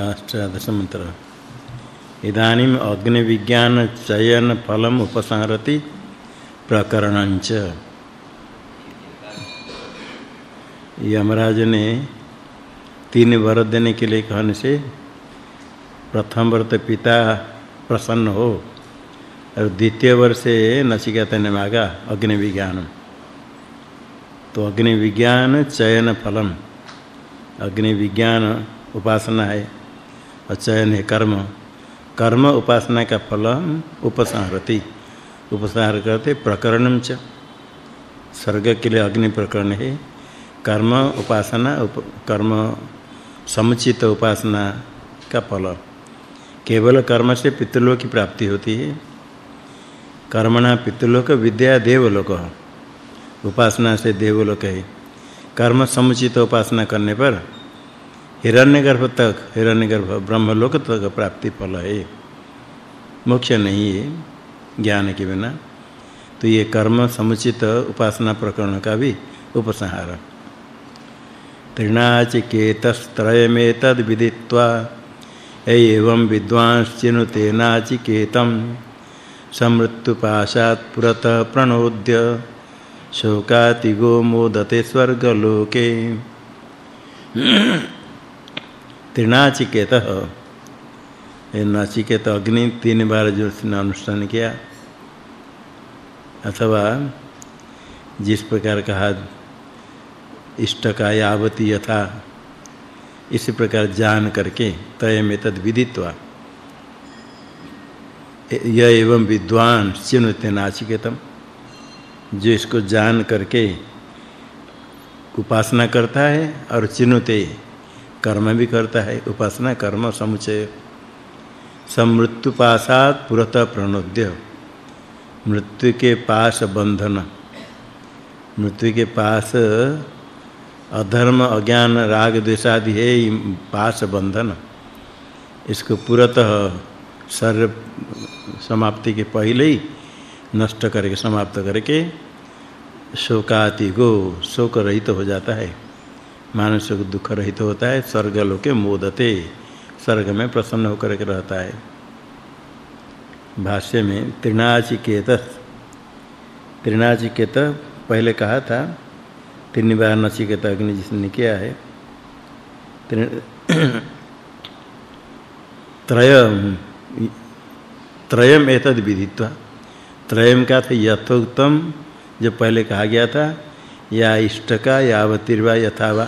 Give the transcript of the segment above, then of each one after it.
अष्टादश मंत्र इदानीम अग्नि विज्ञान चयन फलम उपसंहरति प्रकरणंच यमराज ने तीन वर देने के लिए कहने से प्रथम वर तो पिता प्रसन्न हो, और द्वितीय वर से नचिकेता ने मांगा अग्नि विज्ञान तो अग्नि विज्ञान चयन फलम अग्नि विज्ञान उपासना है। और चयन है कर्म। कर्म उपासना का फल उपसंहरति। उपसंहार करते प्रकरणम च। स्वर्ग के लिए अग्नि प्रकरण है। कर्म उपासना उप, कर्म समुचित उपासना का फल। केवल कर्म से पितृलोक की प्राप्ति होती है। कर्मणा पितृलोक विद्या देवलोक। उपासना से देवलोक है। कर्म समुचित उपासना करने पर हिरण्यगर्भ तक, हिरण्यगर्भ ब्रह्मलोक तक प्राप्ति फल है। मोक्ष नहीं है, ज्ञान के बिना। तो ये कर्म समुचित उपासना प्रकरण का भी उपसंहार। तृणाचिकेतस्त्रयमेतद् विदित्वा, एवं विद्वांश्चिनुतेनाचिकेतं समृत्युपाशात् पुरतः प्रणोद्य, शोकातिगो मोदते स्वर्गलोके। त्रिनाचिकेत। ये नाचिकेत अग्नि तीन बार जो उसने अनुष्ठान किया। अथवा जिस प्रकार कहा, इष्ट का यावती यथा, इसी प्रकार जान करके तय में तद विदित्वा। यह एवं विद्वान चिन्हते नाचिकेतम, जो इसको जान करके उपासना करता है और चिन्हते कर्म भी करता है, उपासना, कर्म समुचय समृत्यु पासात पुरतः प्रणोद्य। मृत्यु के पास बंधन। मृत्यु के पास अधर्म, अज्ञान, राग, द्वेषादि है पास बंधन। इसको पुरतः सर्व समाप्ति के पहले ही नष्ट करके, समाप्त करके शोकाति गो शोक रहित तो हो जाता है। मानसिक दुख रहित होता है, स्वर्ग लोके मोदते, स्वर्ग में प्रसन्न होकर के रहता है। भाष्य में त्रिनाचिकेत त्रिनाचिकेत पहले कहा था तीन बार नचिकेत अग्नि जिसने किया है। त्रय त्रयम एतद विदित्वा त्रयम का था यथोक्तम, जो पहले कहा गया था या इष्ट का यावतिर्वा यथावा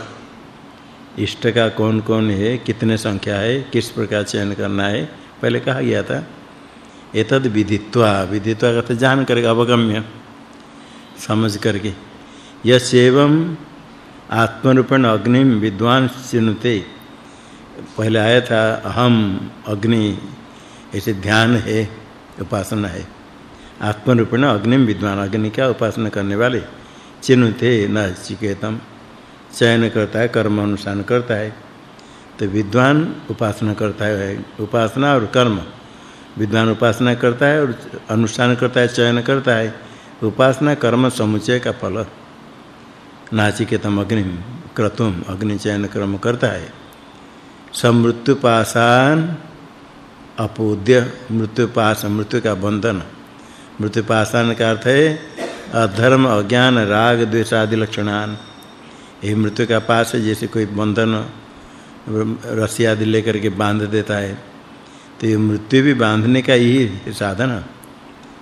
इष्ट का कौन कौन है, कितने संख्या है, किस प्रकार चयन करना है, पहले कहा गया था। एतद विदित्वा विदित्वा का तो जान करके अवगम्य, समझ करके। यस आत्मरूपण आत्मरूपेण अग्नि विद्वान चिनुते पहले आया था अहम अग्नि, ऐसे ध्यान है, उपासना है। आत्मरूपण अग्निम विद्वान, अग्नि का उपासना करने वाले? चिन्हते न चिकेतम चयन करता है, कर्म अनुसार करता है। तो विद्वान उपासना करता है, उपासना और कर्म। विद्वान उपासना करता है और अनुष्ठान करता है, चयन करता है। उपासना, कर्म समुचय का फल। नाचिकेतम अग्नि क्रतुम, अग्नि चयन कर्म करता है। समृत्यु पासान अपोद्य मृत्यु पास मृत्यु का बंधन। मृत्यु पासान का अर्थ है अधर्म, अज्ञान, राग, द्वेष आदि लक्षणान। ये मृत्यु का पास है, जैसे कोई बंधन, रस्सी आदि लेकर के बाँध देता है। तो ये मृत्यु भी बांधने का ही साधन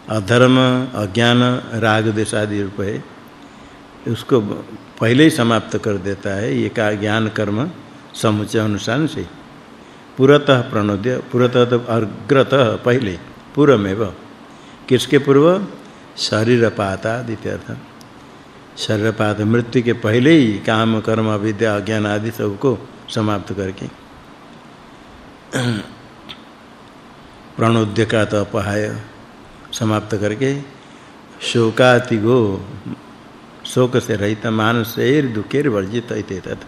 अधर्म, अज्ञान, राग, द्वेष आदि रूप है। उसको पहले ही समाप्त कर देता है, ये का ज्ञान, कर्म समुचय अनुसार से। पुरतः प्रणोद्य, पुरतः तो अग्रतः पहले, पूर्वमेव। किसके पूर्व? शरीर पाता द्वितीय अर्थ शरीर पात मृत्यु के पहले ही काम, कर्म अविद्या अज्ञान आदि सबको समाप्त करके। प्रणोद्य का तो अपहाय समाप्त करके शोकातिगो शोक से रहित मानस से दुखेर वर्जित इत्यत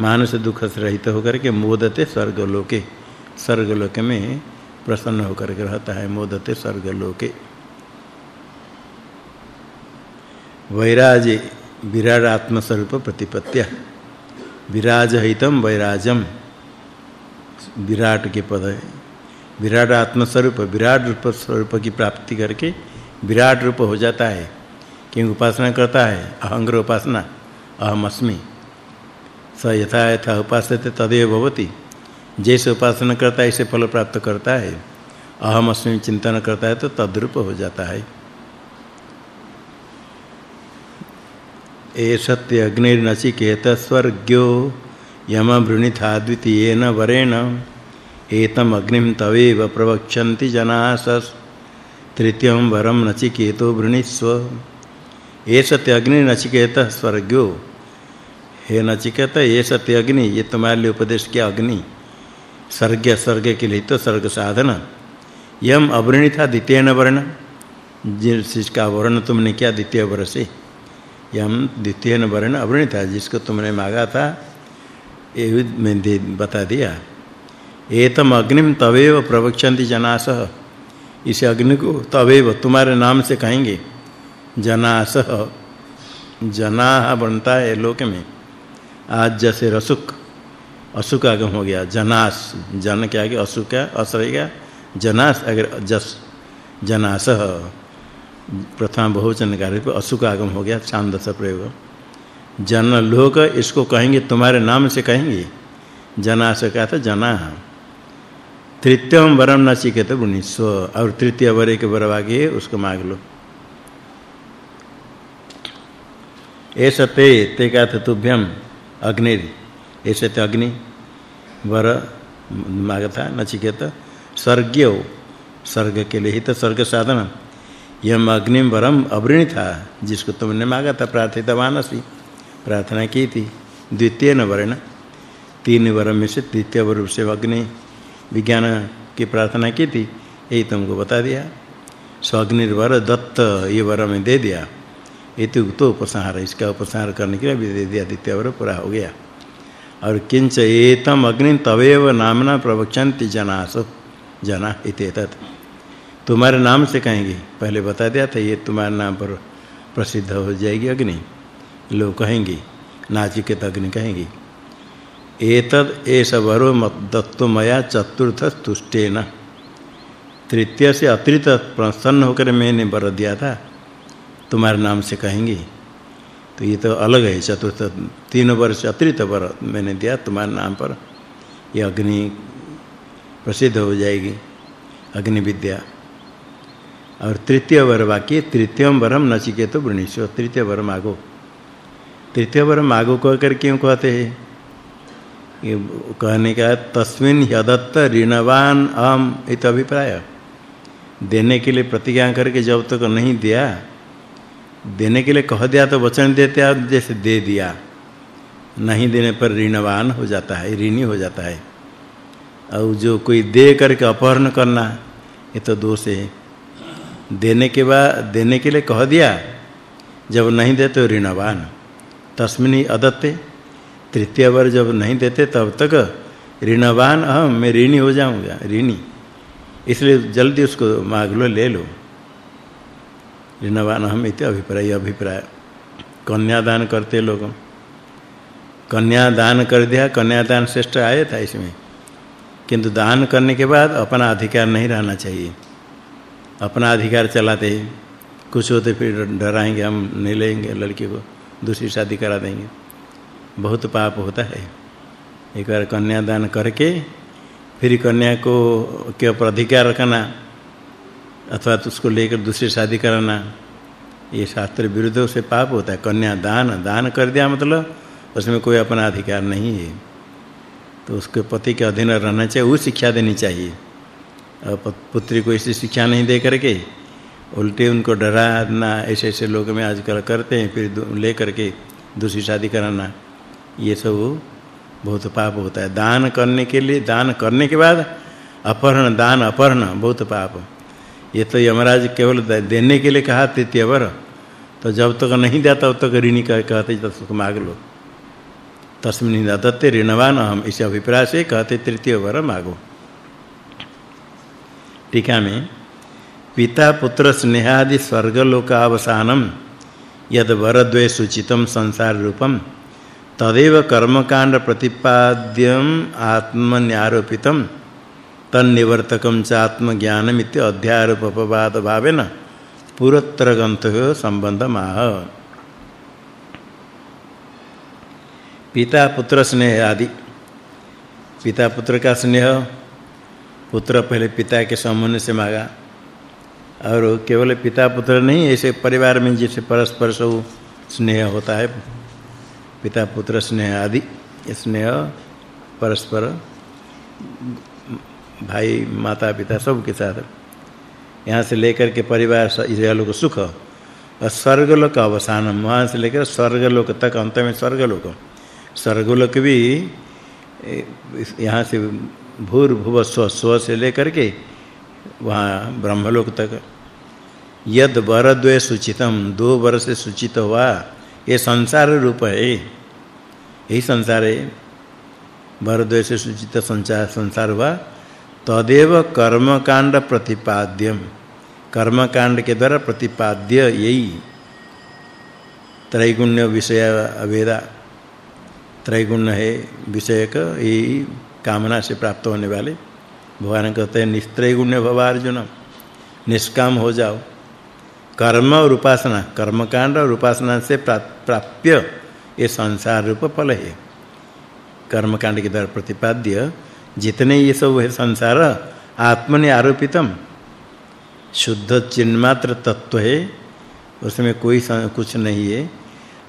मानस दुख से रहित होकर के मोदते स्वर्गलोके। स्वर्गलोक में प्रसन्न होकर के रहता है, मोदते स्वर्गलोके। वैराज विराट आत्मस्वरूप प्रतिपत्या विराज। हितम वैराजम विराट के पद है। विराट आत्म स्वरूप विराट रूप स्वरूप की प्राप्ति करके विराट रूप हो जाता है। क्योंकि उपासना करता है? अहंग्र उपासना। अहम अस्मि। स यथा यथा उपासते तदेव भवति। जैसे उपासना करता है, ऐसे फल प्राप्त करता है। अहम अस्मि चिंतन करता है तो तद्रूप हो जाता है। ए सत्य अग्निर्नचिकेत स्वर्ग्यो, यम वृणिथा द्वितीयेन वरेण। एतम अग्निम तवेव प्रवक्षन्ति जनास। तृतीयं वरम नचिकेतो वृणीस्व। ए सत्य अग्निर्नचिकेत स्वर्ग्यो। हे नचिकेत ये सत्य अग्नि, ये तुम्हारे उपदेश किया अग्नि। स्वर्ग स्वर्ग के लिए तो स्वर्ग साधन। यम अवृणी था द्वितीय वर्ण जिसका वर्ण तुमने किया द्वितीय वर्ष से यम द्वितीय वर्ण अवृणी था, जिसको तुमने मांगा था। ये मैं दे बता दिया। एतम अग्निम तवेव प्रवक्षन्ति जनास। इस अग्नि को तवेव, तुम्हारे नाम से कहेंगे। जनास। जना बनता है लोक में। आज जैसे रसुक असुक आगम हो गया। जनास, जन के आगे असुक क्या अस रहेगा जनास, अगर जस, जनास। प्रथम बहुवचन का रूप असुक आगम हो गया छांदस प्रयोग। जन लोक, इसको कहेंगे, तुम्हारे नाम से कहेंगे? जनास का था, जना। तृतीयम वरम न सीखे तो स्व, और तृतीय वर के वर आगे उसको मांग लो। ऐसा ते ते का तुभ्यम, अग्नि। ऐसे ते अग्नि, वर माँगता नचिकेत स्वर्गीय स्वर्ग के लिए ही तो स्वर्ग साधन। यम अग्निम वरम अवृणी था जिसको तुमने मांगा था प्रार्थितवान असी प्रार्थना की थी। द्वितीय न वर्ण तीन वरम में से तृतीय वर से अग्नि। विज्ञान की प्रार्थना की थी। यही तुमको बता दिया। स्वग्निर्वर दत्त, ये वर में दे दिया। इति उक्तो उपसंहार। इसका उपसंहार करने के लिए दे दिया। द्वितीय वर पूरा हो गया। और किंच एतम अग्नि तवेव नामना प्रवक्षन्ति जनास। जना इतेतत तुम्हारे नाम से कहेंगे। पहले बता दिया था ये तुम्हारे नाम पर प्रसिद्ध हो जाएगी अग्नि। लोग कहेंगे, नाचिकेत अग्नि कहेंगे। एतद एष वरो मया चतुर्थ तुष्टेन तृतीय से अतिरिक्त प्रसन्न होकर मैंने वर दिया था, तुम्हारे नाम से कहेंगे। तो ये तो अलग है, चतुर्थ, तीन वर्ष अतिरिक्त वर मैंने दिया तुम्हारे नाम पर। ये अग्नि प्रसिद्ध हो जाएगी अग्नि विद्या और तृतीय वर वाक्य, तृतीयम वरम नचिकेतो वृणीश्व तृतीय वर मागो तृतीय वर मागो कह कर क्यों कहते हैं? ये कहने का तस्मिन यदत्त ऋणवान अहम इत अभिप्राय। देने के लिए प्रतिज्ञा करके जब तक नहीं दिया, देने के लिए कह दिया तो वचन देते आप जैसे दे दिया, नहीं देने पर ऋणवान हो जाता है, ऋणी हो जाता है। और जो कोई दे करके अपहरण करना, ये तो दोष है। देने के बाद, देने के लिए कह दिया, जब नहीं देते ऋणवान। तस्मिनी अदत्ते, तृतीय बार जब नहीं देते, तब तक ऋणवान अहम मैं ऋणी हो जाऊँगा, ऋणी। इसलिए जल्दी उसको मांग लो, ले लो। ऋणवान अहम इति अभिप्राय अभिप्राय। कन्यादान करते लोग। कन्यादान कर दिया कन्यादान श्रेष्ठ आया था इसमें। किंतु दान करने के बाद अपना अधिकार नहीं रहना चाहिए। अपना अधिकार चलाते ही। कुछ होते फिर डराएँगे, हम नहीं लेंगे, लड़की को दूसरी शादी करा देंगे। बहुत पाप होता है। एक बार कन्यादान करके फिर कन्या को के ऊपर अधिकार रखना, अथवा तो उसको लेकर दूसरी शादी कराना, ये शास्त्र विरुद्ध से पाप होता है। कन्या दान दान कर दिया मतलब उसमें कोई अपना अधिकार नहीं है। तो उसके पति के अधीन रहना चाहिए, वो शिक्षा देनी चाहिए। पुत्री को ऐसी शिक्षा नहीं दे करके, उल्टे उनको डराना, ऐसे ऐसे लोग में आजकल करते हैं, फिर ले करके दूसरी शादी कराना, ये सब बहुत पाप होता है। दान करने के लिए, दान करने के बाद अपहरण, दान अपहरण, बहुत पाप। ये तो यमराज केवल देने के लिए कहा तृतीय वर तो जब तक नहीं देता तब तक ऋणी कहते, तब तक मांग लो। तस्मिन् दत्ते ऋणवान हम इस अभिप्राय से कहते तृतीय वर मांगो। टीका में, पिता पुत्र स्नेहादि स्वर्गलोकावसानम यद वरद्वय सूचितम संसार रूपम तदेव कर्मकांड प्रतिपाद्यम आत्मन्यारोपितम तन्निवर्तकम च आत्मज्ञानमित्य अध्यारोप अपवाद भावेन पुरत्र ग्रंथ संबंध माह पिता पुत्र स्नेह आदि पिता पुत्र का स्नेह पुत्र पहले पिता के संबंध से मांगा। और केवल पिता पुत्र नहीं, ऐसे परिवार में जैसे परस्पर सब स्नेह होता है, पिता पुत्र स्नेह आदि, स्नेह, परस्पर, भाई, माता, पिता सब के साथ। यहाँ से लेकर के परिवार लोग सुख, और स्वर्ग स्वर्गलोक अवसान, वहाँ से लेकर स्वर्गलोक तक, अंत में स्वर्ग स्वर्गलोक। स्वर्गलोक भी यहाँ से भूर्भुव स्व स्व से लेकर के वहाँ ब्रह्मलोक तक। यद वरद्वय सूचितम, दो वर से सूचित हुआ। ये संसार रूप है। यही संसार है। वर वरद्वय से सूचित संसार संसार हुआ। तदेव कर्मकांड प्रतिपाद्यम। कर्मकांड के द्वारा प्रतिपाद्य यही। त्रैगुण्य विषय अवेदा। त्रैगुण है विषय यही कामना से प्राप्त होने वाले। भगवान कहते हैं निस्त्रैगुण्य भव अर्जुन निष्काम हो जाओ। कर्म और उपासना, कर्मकांड और उपासना से प्राप्य ये संसार रूप फल है। कर्मकांड के द्वारा प्रतिपाद्य, जितने ये सब है संसार, आत्मनि आरोपितम। शुद्ध चिन्मात्र तत्व है, उसमें कोई कुछ नहीं है।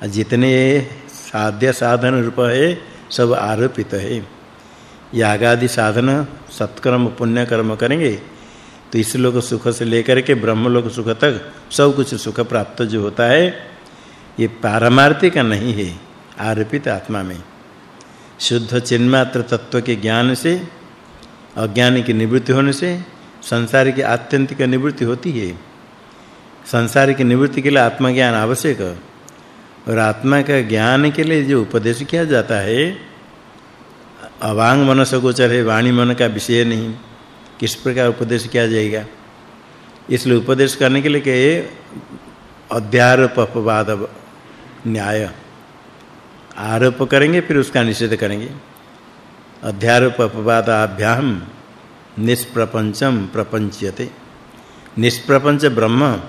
जितने साध्य साधन रूप है, सब आरोपित है। याग आदि साधन, सत्कर्म पुण्य कर्म करेंगे तो इस लोक सुख से लेकर के ब्रह्म लोक सुख तक सब कुछ सुख प्राप्त जो होता है, ये पारमार्थिक नहीं है, आरोपित आत्मा में। शुद्ध चिन्मात्र तत्व के ज्ञान से, अज्ञान की निवृत्ति होने से, संसार की आत्यंतिक निवृत्ति होती है। संसार की निवृत्ति के लिए आत्मज्ञान आवश्यक, और आत्मा का ज्ञान के लिए जो उपदेश किया जाता है अवांग मन से गोचर है, वाणी मन का विषय नहीं। किस प्रकार उपदेश किया जाएगा? इसलिए उपदेश करने के लिए के अध्यारोप अपवाद न्याय। आरोप करेंगे, फिर उसका निषेध करेंगे। अध्यारोप अपवादाभ्याम निष्प्रपंचम प्रपंच्यते निष्प्रपंच ब्रह्म,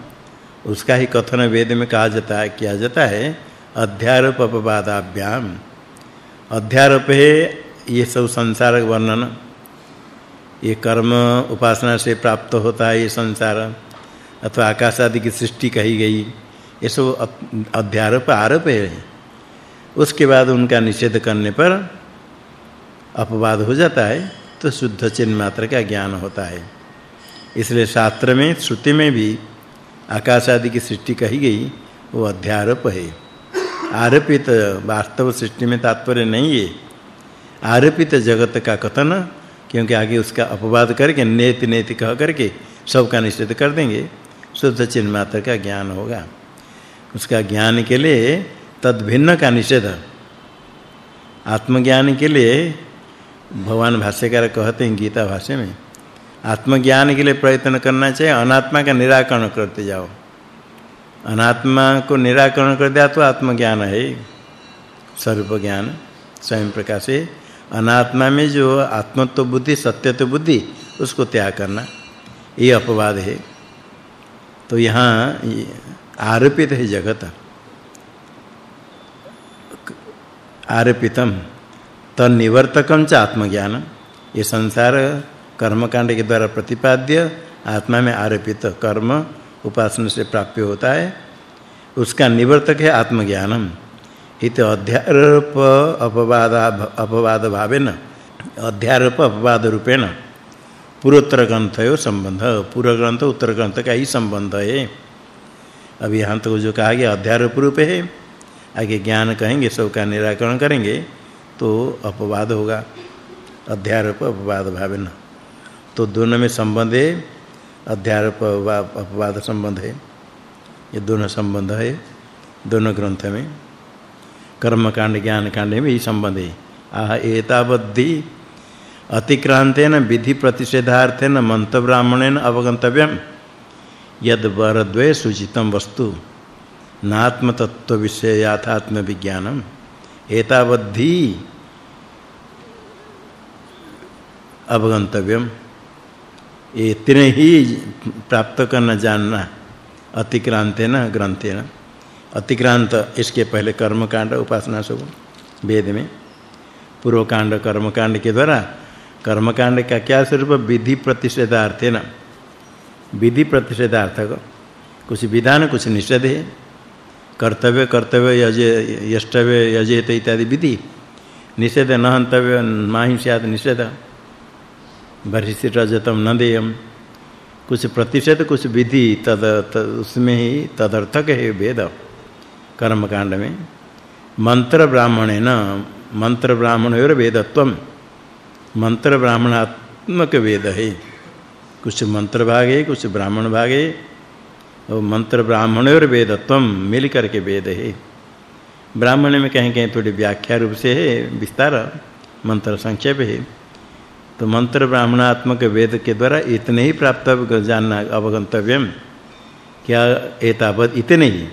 उसका ही कथन वेद में कहा जाता है किया जाता है, अध्यारोप अपवादाभ्याम अध्यारोप है ये सब संसार वर्णन, ये कर्म उपासना से प्राप्त होता है ये संसार, अथवा आकाश आदि की सृष्टि कही गई, ये सब अध्यारोप आरोप है। उसके बाद उनका निषेध करने पर अपवाद हो जाता है तो शुद्ध चिन्ह मात्र का ज्ञान होता है। इसलिए शास्त्र में, श्रुति में भी आकाश आदि की सृष्टि कही गई, वो अध्यारोप है। आरोपित वास्तव सृष्टि में तात्पर्य नहीं है। आरोपित जगत का कथन, क्योंकि आगे उसका अपवाद करके, नेति नेति कह करके सब का निषेध कर देंगे, शुद्ध चिन्ह मात्र का ज्ञान होगा। उसका ज्ञान के लिए तद भिन्न का निषेध। आत्मज्ञान के लिए भगवान भाष्यकार कहते हैं गीता भाष्य में, आत्मज्ञान के लिए प्रयत्न करना चाहिए, अनात्मा का निराकरण करते जाओ। अनात्मा को निराकरण कर दिया तो आत्मज्ञान है। स्वरूप ज्ञान स्वयं प्रकाश है अनात्मा में जो आत्मत्व बुद्धि, सत्यत्व बुद्धि, उसको त्याग करना। ये अपवाद है। तो यहाँ आरोपित है जगत। आरोपितम, तन्निवर्तकम च आत्मज्ञान ये संसार कर्मकांड के द्वारा प्रतिपाद्य आत्मा में आरोपित कर्म उपासना से प्राप्य होता है। उसका निवर्तक है आत्मज्ञानम। इत अध्यारोप अपवाद अपवाद भावेन अध्यारोप अपवाद रूपेण पूर्वोत्तर ग्रंथ है संबंध पूर्व ग्रंथ उत्तर ग्रंथ का ही संबंध है। अभी यहाँ तो जो कहा गया, अध्यारोप रूप है, आगे ज्ञान कहेंगे सब का निराकरण करेंगे तो अपवाद होगा, अध्यारोप अपवाद भावेन तो दोनों में संबंध है, अध्यारोप अपवाद संबंध है, ये दोनों संबंध है, दोनों ग्रंथ में। कर्म कांड ज्ञान कांड में ही संबंध है। आह, एतावद्धि अतिक्रांतेन विधि प्रतिषेधार्थेन मंत्र ब्राह्मणेन अवगंतव्यम यद वरद्वय सूचितम वस्तु नात्म तत्व विषय याथात्म विज्ञानम एतावद्धि अवगंतव्यम। इतने ही प्राप्त करना जानना अतिक्रांत न ग्रंथे न अतिक्रांत इसके पहले कर्म कांड उपासना सब वेद में। पूर्व कांड कर्म कांड के द्वारा कर्म कांड का क्या स्वरूप? विधि प्रतिषेधार्थ है ना। विधि प्रतिषेधार्थक कुछ विधान कुछ निषेध है। कर्तव्य कर्तव्य यजे यष्टव्य यजेत इत्यादि विधि। निषेध न हंतव्य माहि स्यात् निषेध। बर्हिषि रजतम न देयम। कुछ प्रतिषेध कुछ विधि तद, तद उसमें ही तदर्थक है वेद। कर्म कांड में मंत्र ब्राह्मणे न मंत्र ब्राह्मण और वेदत्वम मंत्र ब्राह्मणात्मक वेद है कुछ मंत्र भाग है कुछ ब्राह्मण भाग है और मंत्र ब्राह्मण और वेदत्वम मिल करके वेद है ब्राह्मण में कहीं कहीं थोड़ी व्याख्या रूप से है, विस्तार मंत्र संक्षेप है। तो मंत्र ब्राह्मणात्मक वेद के द्वारा इतने ही प्राप्त जानना अवगंतव्यम। क्या एतावत इतने ही?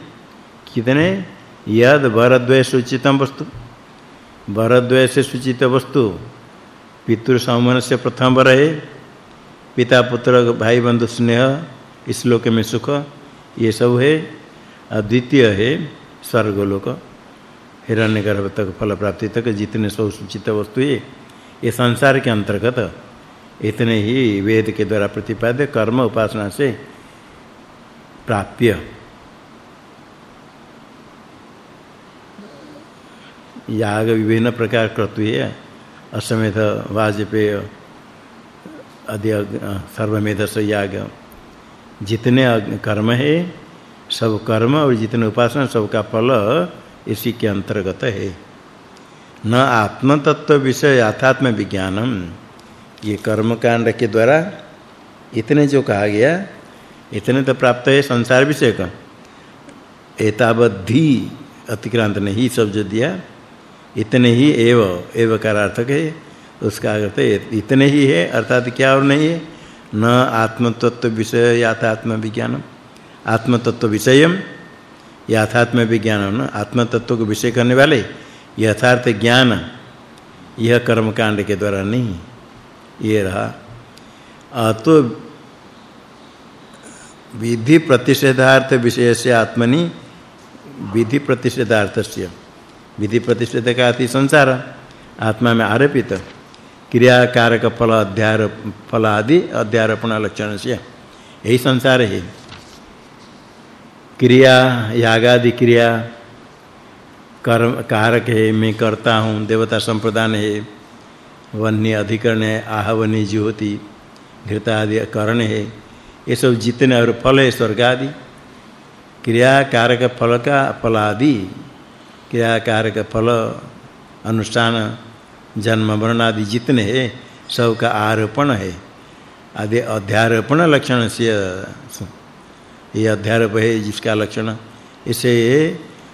कितने? यद वरद्वय सूचितम वस्तु। वरद्वय से सूचित वस्तु। पितृ समन से प्रथम वर है पिता, पुत्र, भाई, बंधु, स्नेह, इस लोक में सुख, ये सब है। अद्वितीय है स्वर्गलोक। हिरण्यगर्भ तक फल प्राप्ति तक जितने सब सूचित वस्तु है, ये संसार के अंतर्गत। इतने ही वेद के द्वारा प्रतिपाद्य कर्म उपासना से प्राप्य। याग विभिन्न प्रकार कर्तव्य अश्वमेध वाजपेय आदि सर्वमेध से याग। जितने कर्म है, सब कर्म और जितने उपासना सब का फल इसी के अंतर्गत है। न आत्म तत्व विषय आत्म विज्ञानम। ये कर्म कांड के द्वारा इतने जो कहा गया, इतने तो प्राप्त है संसार विषय का। एतावद्धि अतिक्रांत ने ही सब जो दिया। इतने ही एव एव का अर्थक है, उसका अर्थ इतने ही है, अर्थात क्या और नहीं है? न आत्म तत्व विषय, याथात्म विज्ञान आत्म तत्व विषयम, याथात्म विज्ञान न आत्म तत्व को विषय करने वाले, यथार्थ ज्ञान, यह कर्म कांड के द्वारा नहीं, ये रहा। तो विधि प्रतिषेधार्थ विषय से आत्मनि, विधि प्रतिषेधार्थस्य। विधि प्रतिष्ठित का अति संसार। आत्मा में आरोपित। क्रिया कारक फल अध्यार फल आदि अध्यारोपण लक्षण से यही संसार है। क्रिया याग आदि क्रिया, कर्म कारक है, मैं करता हूँ, देवता संप्रदान है। वन्य अधिकरण है, आहवनी ज्योति घृता आदि करण है। ये सब जितने और फल है स्वर्ग आदि क्रिया कारक फल का फल आदि क्रियाकार का फल अनुष्ठान, जन्म, मरण आदि जितने है सब का आरोपण है। आदि अध्यारोपण लक्षण से, ये अध्यारोप है जिसका लक्षण, इसे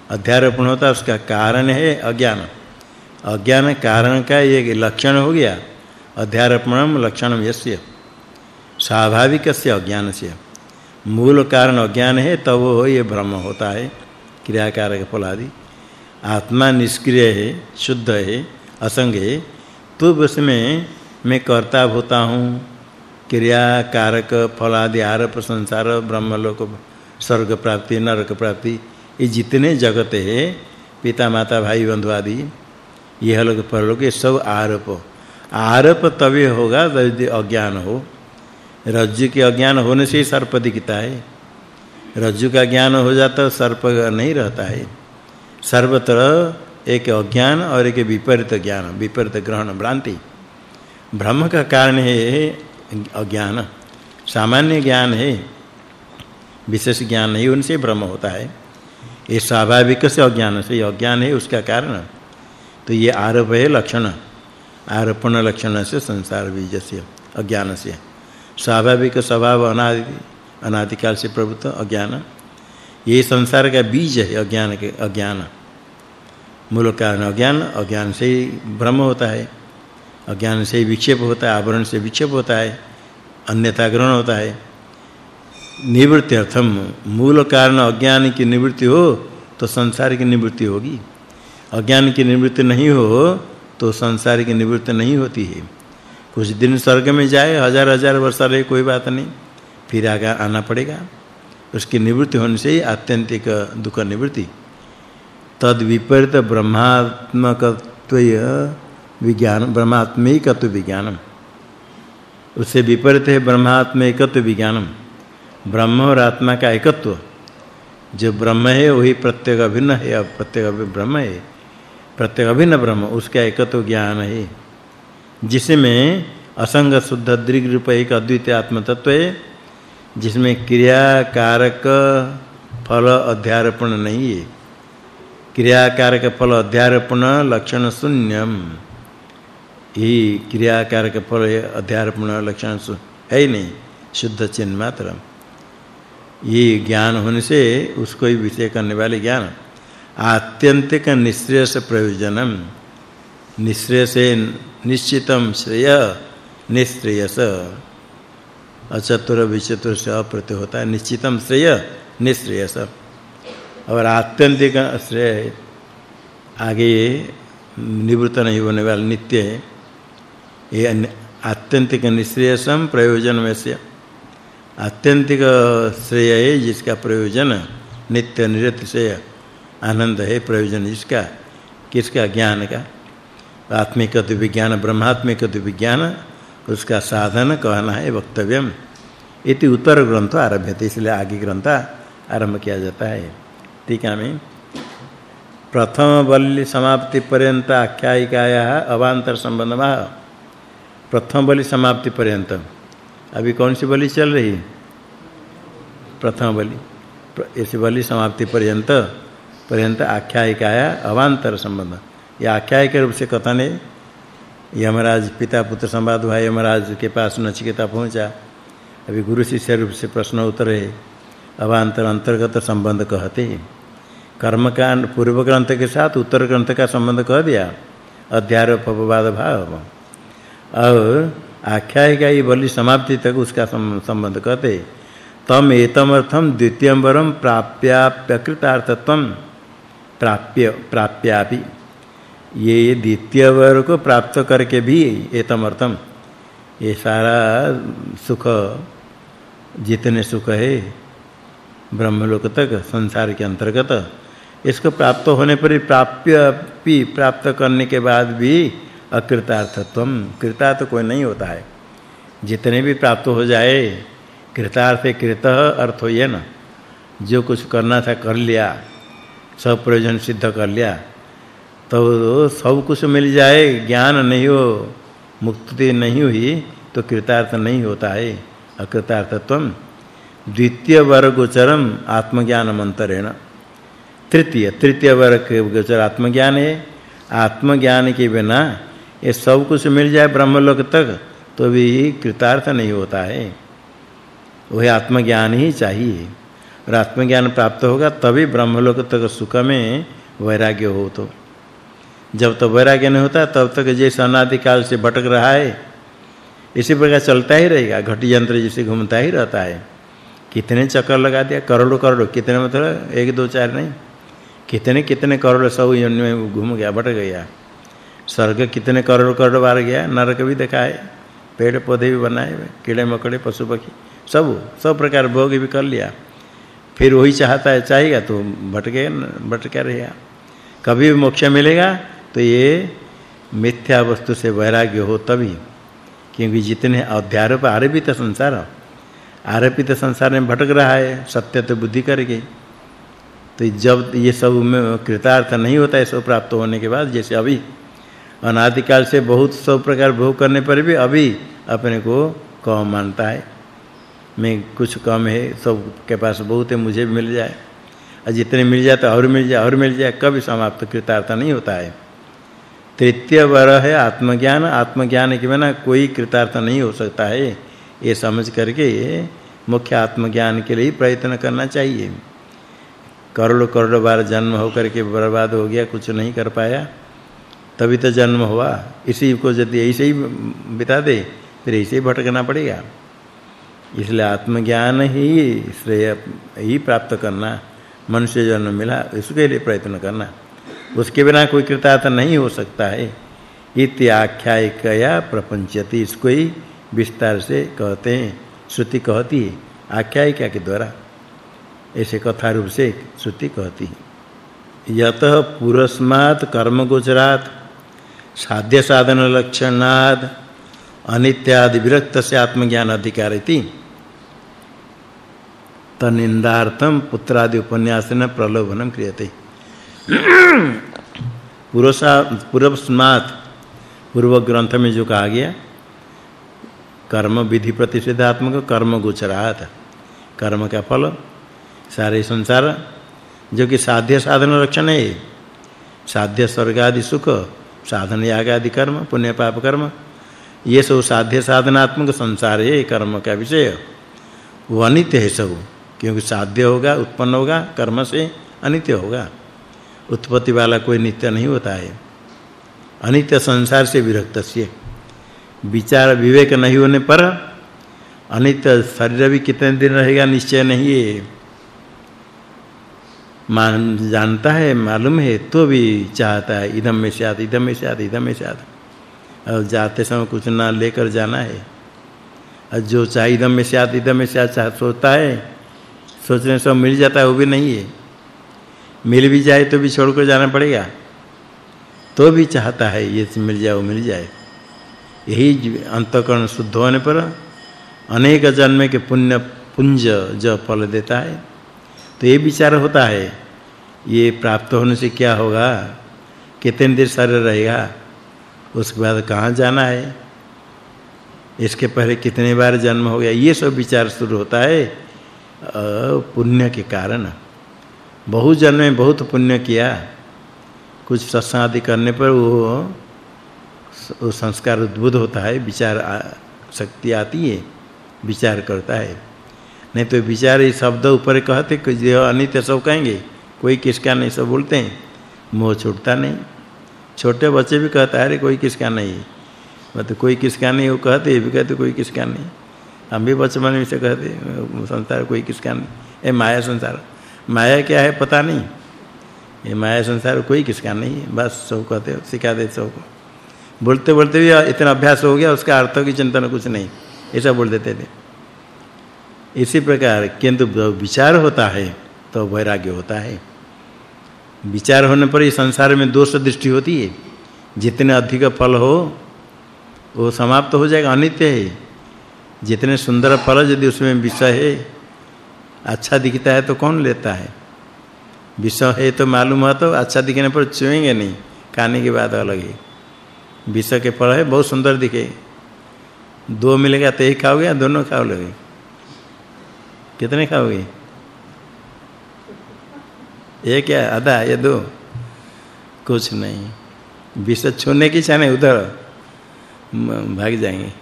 अध्यारोपण होता, उसका कारण है अज्ञान। अज्ञान कारण का ये लक्षण हो गया, अध्यारोपणम लक्षणम यस्य। स्वाभाविकस्य अज्ञानस्य मूल कारण अज्ञान है, तब ये भ्रम होता है क्रियाकार फल आदि। आत्मा निष्क्रिय है, शुद्ध है, असंग है तो उसमें मैं कर्ता होता हूँ। क्रिया, कारक फल आदि आरोप, संसार, ब्रह्मलोक, स्वर्ग प्राप्ति, नरक प्राप्ति, ये जितने जगत है, पिता, माता, भाई, बंधु आदि, यह लोग, परलोक, ये सब आरोप। आरोप तभी होगा यदि अज्ञान हो। रज्जु के अज्ञान होने से ही सर्प दिखता है। रज्जु का ज्ञान हो जाता सर्प नहीं रहता है। सर्वत्र एक अज्ञान और एक विपरीत ज्ञान, विपरीत ग्रहण, भ्रांति। ब्रह्म का कारण है अज्ञान। सामान्य ज्ञान है, विशेष ज्ञान नहीं, उनसे ब्रह्म होता है। ये स्वाभाविक से अज्ञान से अज्ञान है, उसका कारण। तो ये आरोप है लक्षण। आरोपण लक्षण से संसार बीज से अज्ञान से। स्वाभाविक स्वभाव अनादि, अनादिकाल से प्रभुत्व अज्ञान। ये संसार का बीज है, अज्ञान के, अज्ञान। मूल कारण अज्ञान अज्ञान से ही भ्रम होता है। अज्ञान से ही विक्षेप होता है, आवरण से विक्षेप होता है, अन्यथा ग्रहण होता है। निवृत्ति अर्थम मूल कारण अज्ञान की निवृत्ति हो तो संसार की निवृत्ति होगी। अज्ञान की निवृत्ति नहीं हो तो संसार की निवृत्ति नहीं होती है। कुछ दिन स्वर्ग में जाए, हज़ार हज़ार वर्ष रहे, कोई बात नहीं। फिर आगे आना पड़ेगा। उसकी निवृत्ति होने से ही आत्यंतिक दुख निवृत्ति। तद विपरीत ब्रह्मात्मकत्व विज्ञान ब्रह्मात्मिकत्व विज्ञानम उससे विपरीत है ब्रह्मात्मिकत्व विज्ञानम ब्रह्म और आत्मा का एकत्व। जो ब्रह्म है, वही प्रत्येक अभिन्न है, और प्रत्येक ब्रह्म है। प्रत्येक अभिन्न ब्रह्म, उसका एकत्व ज्ञान है। जिसमें असंग, शुद्ध, दृग, रूप, एक, अद्वितीय आत्म तत्व है। जिसमें क्रिया, कारक, फल, अध्यारोपण नहीं है। क्रिया कारक फल अध्यारोपण लक्षण शून्यम। ही क्रिया कारक फल अध्यारोपण लक्षण है ही नहीं, शुद्ध चिन्ह मात्र ये ज्ञान होने से उसको ही विषय करने वाले ज्ञान। आत्यंतिक निश्रेयस प्रयोजनम। निश्रेयस निश्चितम श्रेय, निश्रेयस। अचतुर विचतुर से अप्रत्यय होता है। निश्चितम श्रेय, निश्रेयस। और आत्यंतिक श्रेय आगे निवृत्त नहीं होने वाला नित्य है ये आत्यंतिक निश्रेयसम प्रयोजन में से आत्यंतिक श्रेय है जिसका प्रयोजन नित्य निरत से आनंद है प्रयोजन जिसका किसका ज्ञान का आत्मिक विज्ञान ब्रह्मात्मिक विज्ञान उसका साधन कहना है वक्तव्यम इति उत्तर ग्रंथ आरभ्यते इसलिए आगे ग्रंथ आरंभ किया जाता है टीका में, प्रथम बलि समाप्ति पर्यंत आख्यायिकाया अवांतर संबंधमा। प्रथम बलि समाप्ति पर्यंत। अभी कौन सी बलि चल रही प्रथम बलि। इस बलि समाप्ति पर्यंत पर्यंत आख्यायिकाया अवांतर संबंध। यह आख्यायिक रूप से कथन है यमराज पिता पुत्र संवाद हुआ, यमराज के पास नचिकेता पहुँचा। अभी गुरु शिष्य रूप से प्रश्न उत्तर है अवांतर अंतर्गत संबंध कहते हैं। कर्म का पूर्व ग्रंथ के साथ उत्तर ग्रंथ का संबंध कह दिया। अध्यारोप अपवाद भाव और आख्याय का ये बलि समाप्ति तक उसका संबंध कहते, तम एतमर्थम द्वितीयंबरम प्राप्याप्यकृतार्थत्वम प्राप्य, प्राप्यापि। ये द्वितीय वर को प्राप्त करके भी एतमर्थम ये सारा सुख, जितने सुख है, ब्रह्मलोक तक, संसार के अंतर्गत इसको प्राप्त होने पर प्राप्य, भी प्राप्त करने के बाद भी अकृतार्थत्व कृतार्थ कोई नहीं होता है। जितने भी प्राप्त हो जाए, कृतार्थ कृत अर्थ हो ये ना जो कुछ करना था कर लिया, सब प्रयोजन सिद्ध कर लिया तो सब कुछ मिल जाए, ज्ञान नहीं हो, मुक्ति नहीं हुई तो कृतार्थ नहीं होता है, अकृतार्थत्वम। द्वितीय वर्ग गोचरम आत्मज्ञान मंत्रेण तृतीय तृतीय वर्ग गोचर आत्मज्ञान है आत्मज्ञान के बिना ये सब कुछ मिल जाए ब्रह्मलोक तक तो भी कृतार्थ नहीं होता है। वह आत्मज्ञान ही चाहिए। और आत्मज्ञान प्राप्त होगा, तभी ब्रह्मलोक तक सुख में वैराग्य हो तो। जब तक वैराग्य नहीं होता, तब तक जैसे अनादि काल से भटक रहा है। इसी प्रकार चलता ही रहेगा, घटी यंत्र जैसे घूमता ही रहता है। कितने चक्कर लगा दिया, करोड़ों करोड़ों, कितने मतलब एक, दो, चार नहीं। कितने कितने करोड़ सब योनि में घूम गया भटक गया। स्वर्ग कितने करोड़ करोड़ बार गया, नरक भी देखा है पेड़ पौधे भी बनाए हुए कीड़े मकोड़े पशु पक्षी सब सब प्रकार भोग भी कर लिया। फिर वही चाहता है, चाहेगा तो भटके भटका रहेगा कभी भी मोक्ष मिलेगा तो ये मिथ्या वस्तु से वैराग्य हो तभी। क्योंकि जितने अध्यारोप आरोपित संसार आरोपित संसार में भटक रहा है, सत्य तो बुद्धि करके तो जब ये सब में कृतार्थ नहीं होता है सब प्राप्त होने के बाद, जैसे अभी, अनादिकाल से बहुत सब प्रकार भोग करने पर भी अभी अपने को कम मानता है। मैं कुछ कम है, सब के पास बहुत है, मुझे भी मिल जाए। और जितने मिल जाए तो और मिल जाए, और मिल जाए, कभी समाप्त कृतार्थ नहीं होता है। तृतीय वर है आत्मज्ञान। आत्मज्ञान के बिना कोई कृतार्थ नहीं हो सकता है। ये समझ करके मुख्य आत्मज्ञान के लिए प्रयत्न करना चाहिए। करोड़ करोड़ बार जन्म हो करके बर्बाद हो गया, कुछ नहीं कर पाया। तभी तो जन्म हुआ। इसी को यदि ऐसे ही बिता दे, फिर ऐसे ही भटकना पड़ेगा। इसलिए आत्मज्ञान ही श्रेय ही प्राप्त करना, मनुष्य जन्म मिला, इसके लिए प्रयत्न करना। उसके बिना कोई कृतार्थ नहीं हो सकता है। इति आख्यायिकया प्रपंचति, इसको ही विस्तार से कहते हैं, श्रुति कहती है आख्यायिका के द्वारा। ऐसे कथा रूप से श्रुति कहती है। यत पुरस्मात् कर्म गोचरात् साध्य साधन लक्षणाद अनित्यादि विरक्त से आत्मज्ञान अधिकारिति। तनिंदार्थम पुत्रादि उपन्यासन प्रलोभनम क्रियते। पुरुषा पूर्वस्मात् पूर्व ग्रंथ में जो कहा गया, कर्म विधि प्रतिषेधात्मक, कर्म गोचरात कर्म का फल? सारे संसार, जो कि साध्य साधन रक्षण है। साध्य स्वर्ग आदि सुख, साधन याग आदि कर्म, पुण्य पाप कर्म, ये सब साध्य साधनात्मक संसार है, कर्म का विषय। वो अनित्य है सब, क्योंकि साध्य होगा, उत्पन्न होगा, कर्म से अनित्य होगा। उत्पत्ति वाला कोई नित्य नहीं होता है। अनित्य संसार से विरक्त से विचार विवेक नहीं होने पर अनित्य शरीर भी कितने दिन रहेगा निश्चय नहीं है। मान जानता है, मालूम है तो भी चाहता है इधम में से इधम में से इधम में से और जाते समय कुछ ना लेकर जाना है। और जो चाहे इधम में से इधम में से सोचता है, सोचने से मिल जाता है, वो भी नहीं है। मिल भी जाए तो भी छोड़ कर जाना पड़ेगा। तो भी चाहता है, ये मिल जाए, वो मिल जाए। यही अंतकरण शुद्ध होने पर अनेक जन्म के पुण्य, पुंज जो फल देता है तो ये विचार होता है, ये प्राप्त होने से क्या होगा? कितने देर शरीर रहेगा? उसके बाद कहाँ जाना है? इसके पहले कितने बार जन्म हो गया? ये सब विचार शुरू होता है पुण्य के कारण। बहुत जन्म में बहुत पुण्य किया। कुछ सत्संग आदि करने पर वो वो संस्कार उद्बुद्ध होता है, विचार शक्ति आती है, विचार करता है। नहीं तो विचार शब्द ऊपर कहते कि जो अनित्य सब कहेंगे। कोई किसका नहीं, सब बोलते हैं। मोह छूटता नहीं। छोटे बच्चे भी कहता है, अरे कोई किसका नहीं। मतलब कोई किसका नहीं, वो कहते, ये भी कहते, कोई किसका नहीं। हम भी बचपन में से कहते संसार कोई किसका नहीं। ये माया संसार। माया क्या है, पता नहीं। ये माया संसार कोई किसका नहीं है। बस सब कहते हो सिखा दे सबको। बोलते बोलते भी इतना अभ्यास हो गया, उसका अर्थ की चिंतन कुछ नहीं। ऐसा बोल देते थे। इसी प्रकार किंतु विचार होता है तो वैराग्य होता है। विचार होने पर ही संसार में दोष दृष्टि होती है। जितने अधिक फल हो, वो समाप्त हो जाएगा, अनित्य है। जितने सुंदर फल यदि उसमें विषय है अच्छा दिखता है तो कौन लेता है? विषय है तो मालूम है तो अच्छा दिखने पर चुएँगे नहीं, खाने के बाद अलग है। विषय के फल है, बहुत सुंदर दिखे। दो मिलेगा तो एक खाओगे या दोनों खाओ लोगे? कितने खाओगे? या आधा, या दो? कुछ नहीं। विषय छूने की चाहे उधर। भाग जाएँगे।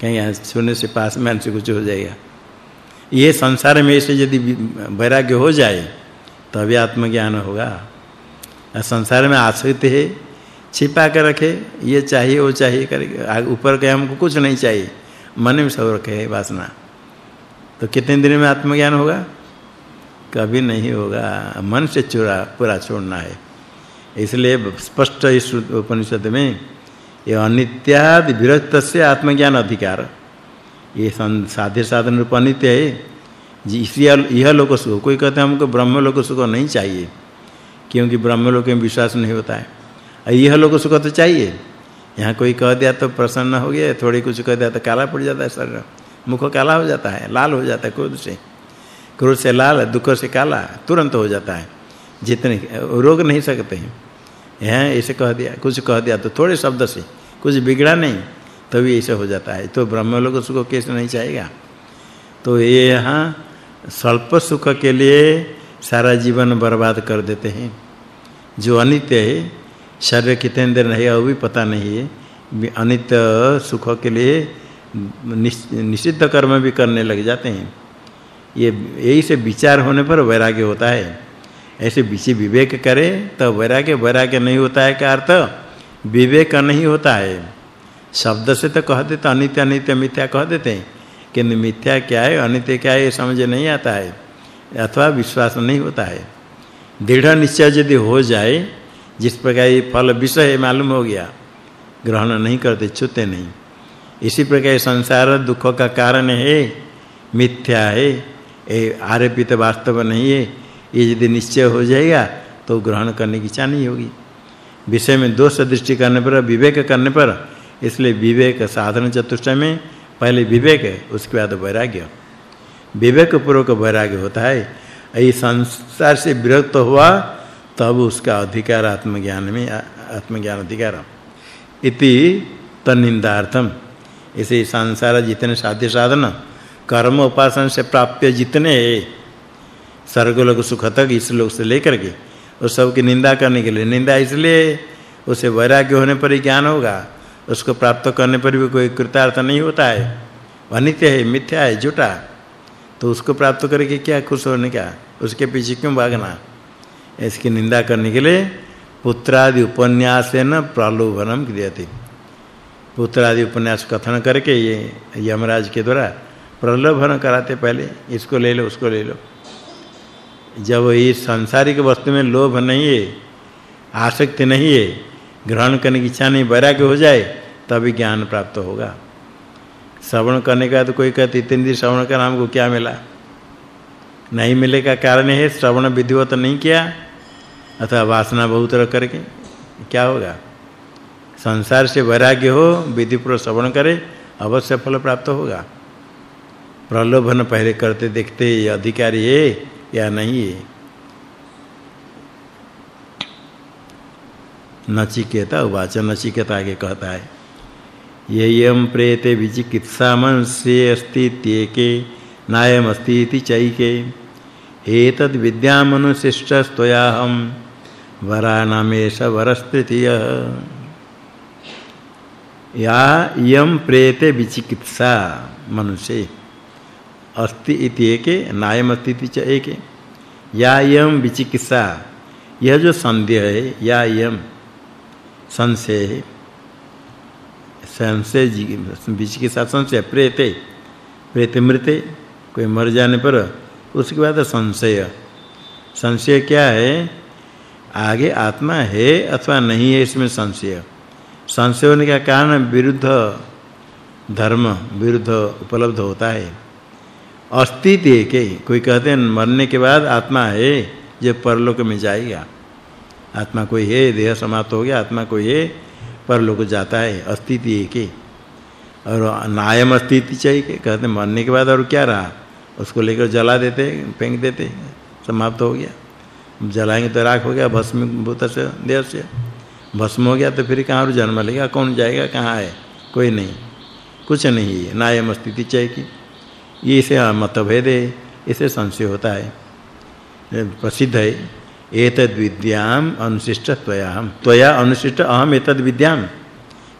कहीं यहाँ छूने से पास में से कुछ हो जाएगा। ये संसार में ऐसे यदि वैराग्य हो जाए, तभी आत्मज्ञान होगा। संसार में आश्रित है, छिपा कर रखे, ये चाहिए, वो चाहिए करके ऊपर के हमको कुछ नहीं चाहिए। मन में सब रखे है, वासना। तो कितने दिन में आत्मज्ञान होगा? कभी नहीं होगा। मन से चुरा, पूरा छोड़ना है। इसलिए स्पष्ट इस उपनिषद में, ये अनित्यादि विरक्त से आत्मज्ञान अधिकार। ये साध्य साधन रूप अनित्य है। इसलिए यह लोक सुख। कोई कहते हैं हमको ब्रह्म लोक सुख नहीं चाहिए, क्योंकि ब्रह्म लोक में विश्वास नहीं होता है। और यह लोक सुख तो चाहिए। यहाँ कोई कह दिया तो प्रसन्न हो गया, थोड़ी कुछ कह दिया तो काला पड़ जाता है शरीर। मुख काला हो जाता है, लाल हो जाता है क्रोध से। क्रोध से लाल, दुख से काला, तुरंत हो जाता है। जितने रोग नहीं सकते हैं। यहाँ ऐसे कह दिया, कुछ कह दिया तो थोड़े शब्द से, कुछ बिगड़ा नहीं, तभी ऐसे हो जाता है। तो ब्रह्म लोग सुख कैसे नहीं चाहेगा। तो ये यहाँ स्वल्प सुख के लिए सारा जीवन बर्बाद कर देते हैं। जो अनित्य है, शरीर कितने देर रहेगा वो भी पता नहीं है। अनित्य सुख के लिए निषिद्ध कर्म भी करने लग जाते हैं। ये, यही से विचार होने पर वैराग्य होता है। ऐसे विषय विवेक करे तो वैराग्य वैराग्य नहीं होता है का अर्थ? विवेक नहीं होता है। शब्द से तो कह देते, अनित्य अनित्य, मिथ्या कह देते हैं। कि मिथ्या क्या है, अनित्य क्या है समझ नहीं आता है, अथवा विश्वास नहीं होता है। दृढ़ निश्चय यदि हो जाए, जिस प्रकार ये फल विषय मालूम हो गया, ग्रहण नहीं करते, छूते नहीं। इसी प्रकार संसार दुख का कारण है, मिथ्या है, ये आरोपित वास्तव नहीं है। ये यदि निश्चय हो जाएगा तो ग्रहण करने की इच्छा नहीं होगी। विषय में दोष दृष्टि करने पर, विवेक करने पर, इसलिए विवेक साधन चतुष्टय में, पहले विवेक है उसके बाद वैराग्य। विवेक पूर्वक वैराग्य होता है। ये संसार से विरक्त हुआ, तब उसका अधिकार आत्मज्ञान में आत्मज्ञान अधिकार। इति तनिंदार्थम। इसे संसार जितने साध्य साधन, कर्म उपासन से प्राप्य जितने स्वर्ग लोक सुख तक इस लोक से लेकर के, उस सब की निंदा करने के लिए निंदा इसलिए उसे वैराग्य होने पर ही ज्ञान होगा, उसको प्राप्त करने पर भी कोई कृतार्थ नहीं होता है। अनित्य है, मिथ्या है, झूठा। तो उसको प्राप्त करके क्या खुश होने का? उसके पीछे क्यों भागना? इसकी निंदा करने के लिए पुत्रादि उपन्यासेन प्रलोभनम क्रियते। पुत्रादि उपन्यास कथन करके ये यमराज के द्वारा प्रलोभन कराते पहले, इसको ले लो, उसको ले लो। जब ये सांसारिक वस्तु में लोभ नहीं है, आसक्ति नहीं है, ग्रहण करने की इच्छा नहीं, वैराग्य हो जाए, तभी ज्ञान प्राप्त होगा। श्रवण करने का तो कोई कहते, इतने दिन श्रवण का नाम को क्या मिला? नहीं मिले का कारण है, श्रवण विधिवत नहीं किया, अथवा वासना बहुत रख करके, क्या होगा? संसार से वैराग्य हो, विधि पूर्वक श्रवण करे, अवश्य फल प्राप्त होगा। प्रलोभन पहले करते देखते ये अधिकारी है या नहीं है? नचिकेता उवाच नचिकेता आगे कहता है ययम प्रेते विचिकित्सा मनसे अस्ति त्येके नायम अस्ति इति चैके, एतद् विद्यामनुशिष्टस्त्वयाहं, वरानामेश वरस्तृतीय या यम प्रेते विचिकित्सा मनुष्य। अस्ति इति एके नायम अस्ति च एके। या यम विचिकित्सा, यह जो संदेह है, या यम संशय है, संशय विचिकित्सा संशय, प्रेते, प्रेत मृते, कोई मर जाने पर, उसके बाद संशय। संशय क्या है? आगे आत्मा है अथवा नहीं है, इसमें संशय। संशय होने का कारण विरुद्ध धर्म, विरुद्ध उपलब्ध होता है। अस्तित्व के, कोई कहते हैं, मरने के बाद आत्मा है जो परलोक में जाएगा। आत्मा कोई है, देह समाप्त हो गया, आत्मा कोई है, परलोक जाता है, अस्तित्व के। और नायम अस्तित्व चाहिए, कहते हैं, मरने के बाद और क्या रहा? उसको लेकर जला देते, फेंक देते, समाप्त हो गया। जलाएँगे तो राख हो गया भस्म भूत से, देह से। भस्म हो गया तो फिर कहाँ और जन्म लेगा? कौन जाएगा? कहाँ है? कोई नहीं। कुछ नहीं है। नायम स्थिति चाहिए ये इसे मतभेद है। इसे संशय होता है। प्रसिद्ध है। एतद् विद्याम अनुशिष्ट त्वयाम। त्वया अनुशिष्ट अहम एतद् विद्याम।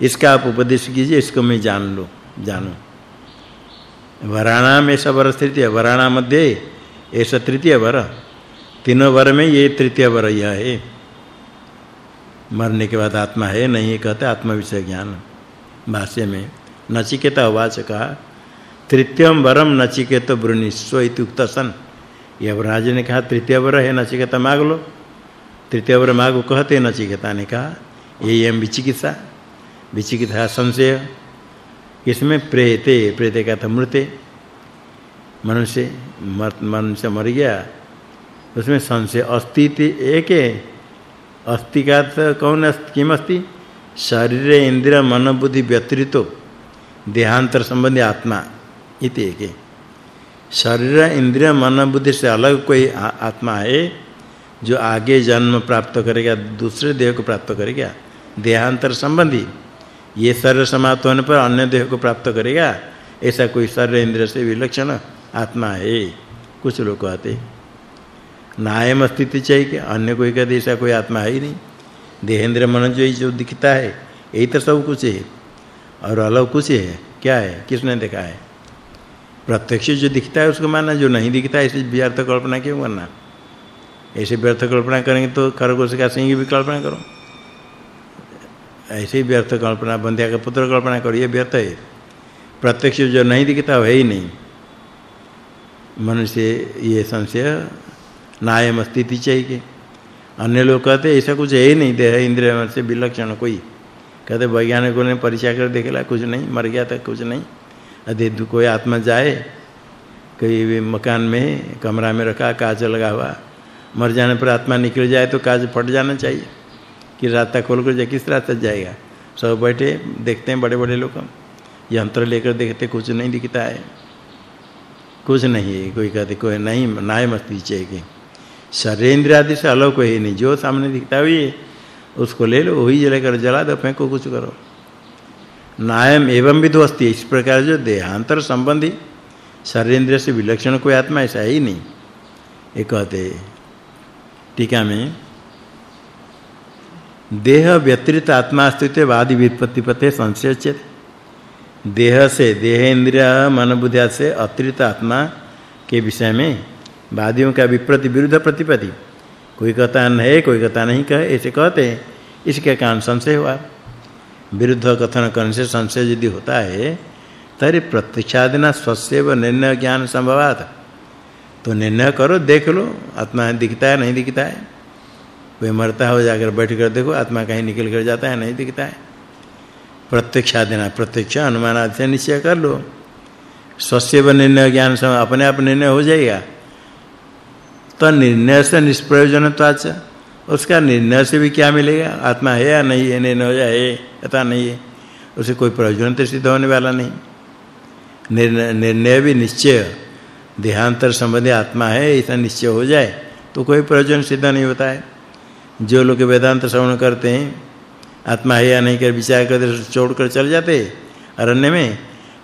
इसका आप उपदेश कीजिए, इसको मैं जान लो, जानू। वराणा में वर तृतीय वराणा मध्य ऐसा तृतीय वर। तीनों वर में ये तृतीय वर यह है। मरने के बाद आत्मा है, नहीं कहते आत्मा विषय ज्ञान। भाष्य में, नचिकेता वाच कहा तृतीयम वरम नचिकेत ब्रुनिस्व इत्युक्त सन यवराज ने कहा, तृतीय वर है, नचिकेता मांग लो। तृतीय वर मांगो कहते नचिकेता ने कहा, ये यम विचिकित्सा विचिकित्सा संशय, इसमें प्रेते प्रेते का था मृते। मनुष्य मनुष्य मर गया, उसमें संशय, अस्तित्व एक है अस्ति का तो कौन किम अस्ति? शरीर इंद्रिय मन बुद्धि व्यतिरितो, देहांतर संबंधी आत्मा, इति एक। शरीर इंद्रिय मन बुद्धि से अलग कोई आत्मा है, जो आगे जन्म प्राप्त करेगा, दूसरे देह को प्राप्त करेगा, देहांतर संबंधी, ये शरीर समाप्त होने पर अन्य देह को प्राप्त करेगा, ऐसा कोई शरीर इंद्रिय से विलक्षण आत्मा है, कुछ लोग कहते नायम स्थिति चाहिए कि अन्य कोई कहते ऐसा कोई आत्मा है ही नहीं। देहेंद्र मन जो जो दिखता है, यही तो सब कुछ है। और अलग कुछ है? क्या है? किसने देखा है? प्रत्यक्ष जो दिखता है, उसको मानना, जो नहीं दिखता है ऐसे व्यर्थ कल्पना क्यों करना? ऐसे व्यर्थ कल्पना करेंगे तो खरगोश का सिंह भी कल्पना करो। ऐसे ही व्यर्थ कल्पना, बंध्या का पुत्र कल्पना करो, ये व्यर्थ है। प्रत्यक्ष जो नहीं दिखता है ही नहीं। मनुष्य ये संशय नायम स्थिति चाहिए। अन्य लोग कहते ऐसा कुछ है ही नहीं, देह इंद्रिय से विलक्षण कोई। कहते वैज्ञानिकों ने परीक्षा कर देखला कुछ नहीं, मर गया था, कुछ नहीं। यदि कोई आत्मा जाए कोई मकान में, कमरा में रखा काज लगा हुआ, मर जाने पर आत्मा निकल जाए तो काज फट जाना चाहिए। कि रास्ता खोल कर जाए, किस रास्ते जाएगा? सब बैठे, देखते हैं बड़े-बड़े लोग। यंत्र लेकर देखते, कुछ नहीं दिखता है। कुछ नहीं है, कोई कहते, कोई नहीं नाय मस्ती चाहिए। शरीर आदि से अलग कोई नहीं, जो सामने दिखता है, उसको ले लो, वही जलाकर जला दो, फेंको, कुछ करो। नायम एवं विदो अस्ति, इस प्रकार जो देहांतर संबंधी शरीर से विलक्षण कोई आत्मा ऐसा ही नहीं। ये कहते टीका में, देह व्यतिरिक्त आत्मा अस्तित्व वादी विपत्ति पते संशय चेत देह से देह इंद्रिय मन बुद्धि से अतिरिक्त आत्मा के विषय में वादियों का विप्रति विरुद्ध प्रतिपति। कोई कहता है कोई कहता नहीं कहे, ऐसे कहते इसके कारण संशय हुआ। विरुद्ध कथन करने से संशय यदि होता है, तरी प्रत्यक्षादिना स्वस्यव निर्णय ज्ञान संभवात। तो निर्णय करो, देख लो, आत्मा दिखता है, नहीं दिखता है। कोई मरता हो जाकर बैठ कर देखो, आत्मा कहीं निकल कर जाता है, नहीं दिखता है। प्रत्यक्षादिना, प्रत्यक्ष अनुमान आदि निश्चय कर लो। स्वस्यव निर्णय ज्ञान सब अपने आप निर्णय हो जाएगा। तो निर्णय से निष्प्रयोजनत्वाच उसका निर्णय से भी क्या मिलेगा? आत्मा है या नहीं है? निर्णय हो जाए अथा नहीं है। उसे कोई प्रयोजन तो सिद्ध होने वाला नहीं। निर्णय निर्णय भी निश्चय। देहांतर संबंधी आत्मा है, ऐसा निश्चय हो जाए तो कोई प्रयोजन सिद्ध नहीं होता है। जो लोग वेदांत श्रवण करते हैं, आत्मा है या नहीं कर विचार करते छोड़ कर चल जाते, अरण्य में,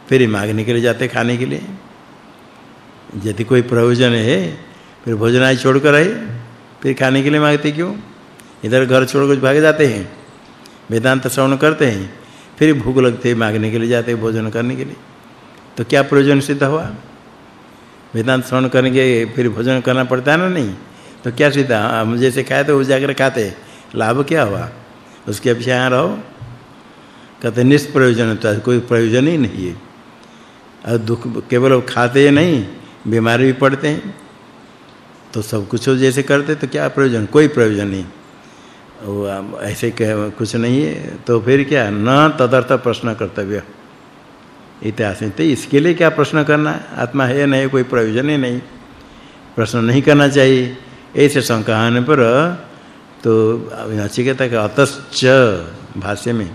फिर मांगने के लिए जाते खाने के लिए। यदि कोई प्रयोजन है फिर भोजन आई छोड़ कर आए। फिर खाने के लिए मांगते क्यों? इधर घर छोड़ कर भाग जाते हैं। वेदांत श्रवण करते हैं। फिर भूख लगते है मांगने के लिए जाते हैं भोजन करने के लिए। तो क्या प्रयोजन सिद्ध हुआ? वेदांत श्रवण करने के फिर भोजन करना पड़ता है ना नहीं? तो क्या सिद्ध? हम जैसे खाए तो उस जाकर खाते। लाभ क्या हुआ? उसके अपेक्षा यहाँ रहो। कहते, निष्प्रयोजन तो कोई प्रयोजन ही नहीं है। और दुख केवल खाते नहीं, बीमार भी पड़ते हैं। तो सब कुछ जैसे करते तो क्या प्रयोजन? कोई प्रयोजन नहीं। वो ऐसे कुछ नहीं है। तो फिर क्या? न तदर्थ प्रश्न कर्तव्य। इतिहास में तो इसके लिए क्या प्रश्न करना है? आत्मा है, नहीं, कोई प्रयोजन ही नहीं। प्रश्न नहीं करना चाहिए। ऐसे शंका आने पर तो नचिकेता का अतश्च भाष्य में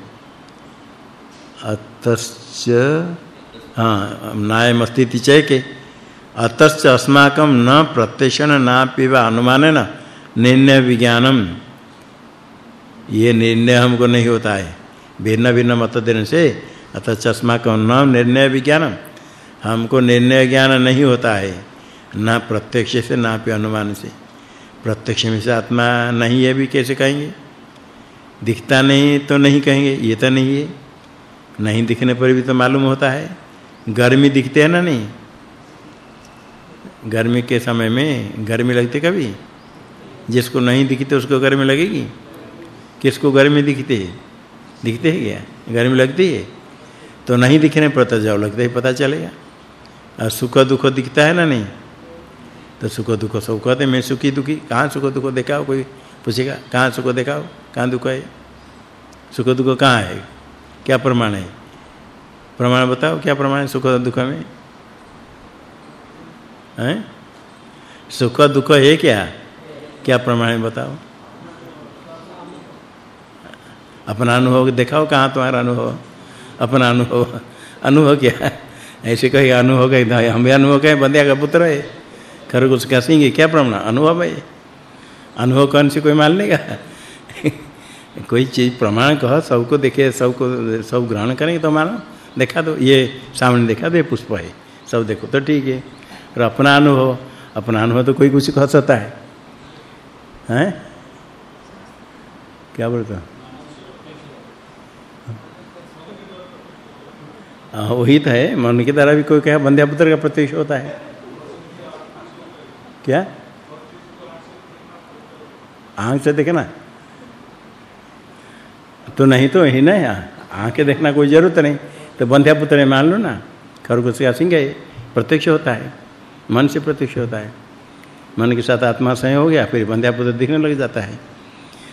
अतश्च हाँ नायमस्तिति चय के अतश्च अस्माकं न प्रत्यक्षण नापि वा अनुमानेन निर्णय विज्ञानम ये निर्णय हमको नहीं होता है। भिन्न भिन्न मत देने से अतश्च अस्माकं न निर्णय विज्ञानम हमको निर्णय ज्ञान नहीं होता है। ना प्रत्यक्ष से, ना भी अनुमान से। प्रत्यक्ष में से आत्मा नहीं है भी कैसे कहेंगे? दिखता नहीं तो नहीं कहेंगे। ये तो नहीं है। नहीं दिखने पर भी तो मालूम होता है। गर्मी दिखते है ना नहीं? गर्मी के समय में गर्मी लगती कभी? जिसको नहीं दिखते उसको गर्मी लगेगी? किसको गर्मी दिखती है? दिखते है क्या? गर्मी लगती है? तो नहीं दिखने पर तो जाओ, लगता है पता चलेगा। और सुख दुख दिखता है ना नहीं? तो सुख दुख सब कहते मैं सुखी दुखी। कहाँ सुख दुख दिखाओ कोई? पूछेगा, कहाँ सुख दिखाओ? कहाँ दुख है? सुख दुख कहाँ है? क्या प्रमाण है? प्रमाण बताओ, क्या प्रमाण है सुख दुख में? हैं? सुख दुख है क्या? क्या प्रमाण है बताओ? अपना अनुभव दिखाओ, कहाँ तुम्हारा अनुभव? अपना अनुभव। अनुभव क्या ऐसे कहे अनुभव कहे हम भी अनुभव कहे बंदिया का पुत्र है। खरगोश का सिंह क्या प्रमाण? अनुभव है। अनुभव कौन से कोई मान लेगा? कोई चीज़ प्रमाण कह, सबको देखे, सबको, सब ग्रहण करेंगे तो मानो। देखा दो, ये सामने देखा दो पुष्प है। सब देखो तो ठीक है। और अपना अनुभव अपना अनुभव तो कोई कुछ कह सकता है। हैं? क्या बोलता हाँ? वही तो है। मन के द्वारा भी कोई कहे, बंध्या पुत्र का प्रत्यक्ष होता है। क्या? आँख से देखना तो नहीं तो ही ना आँख के देखना कोई ज़रूरत नहीं। तो बंध्या पुत्र मान लो ना, खरगोश का सिंह है प्रत्यक्ष होता है। मन से प्रत्यक्ष होता है। मन के साथ आत्मा संयोग हो गया, फिर बंध्यापुत्र दिखने लग जाता है।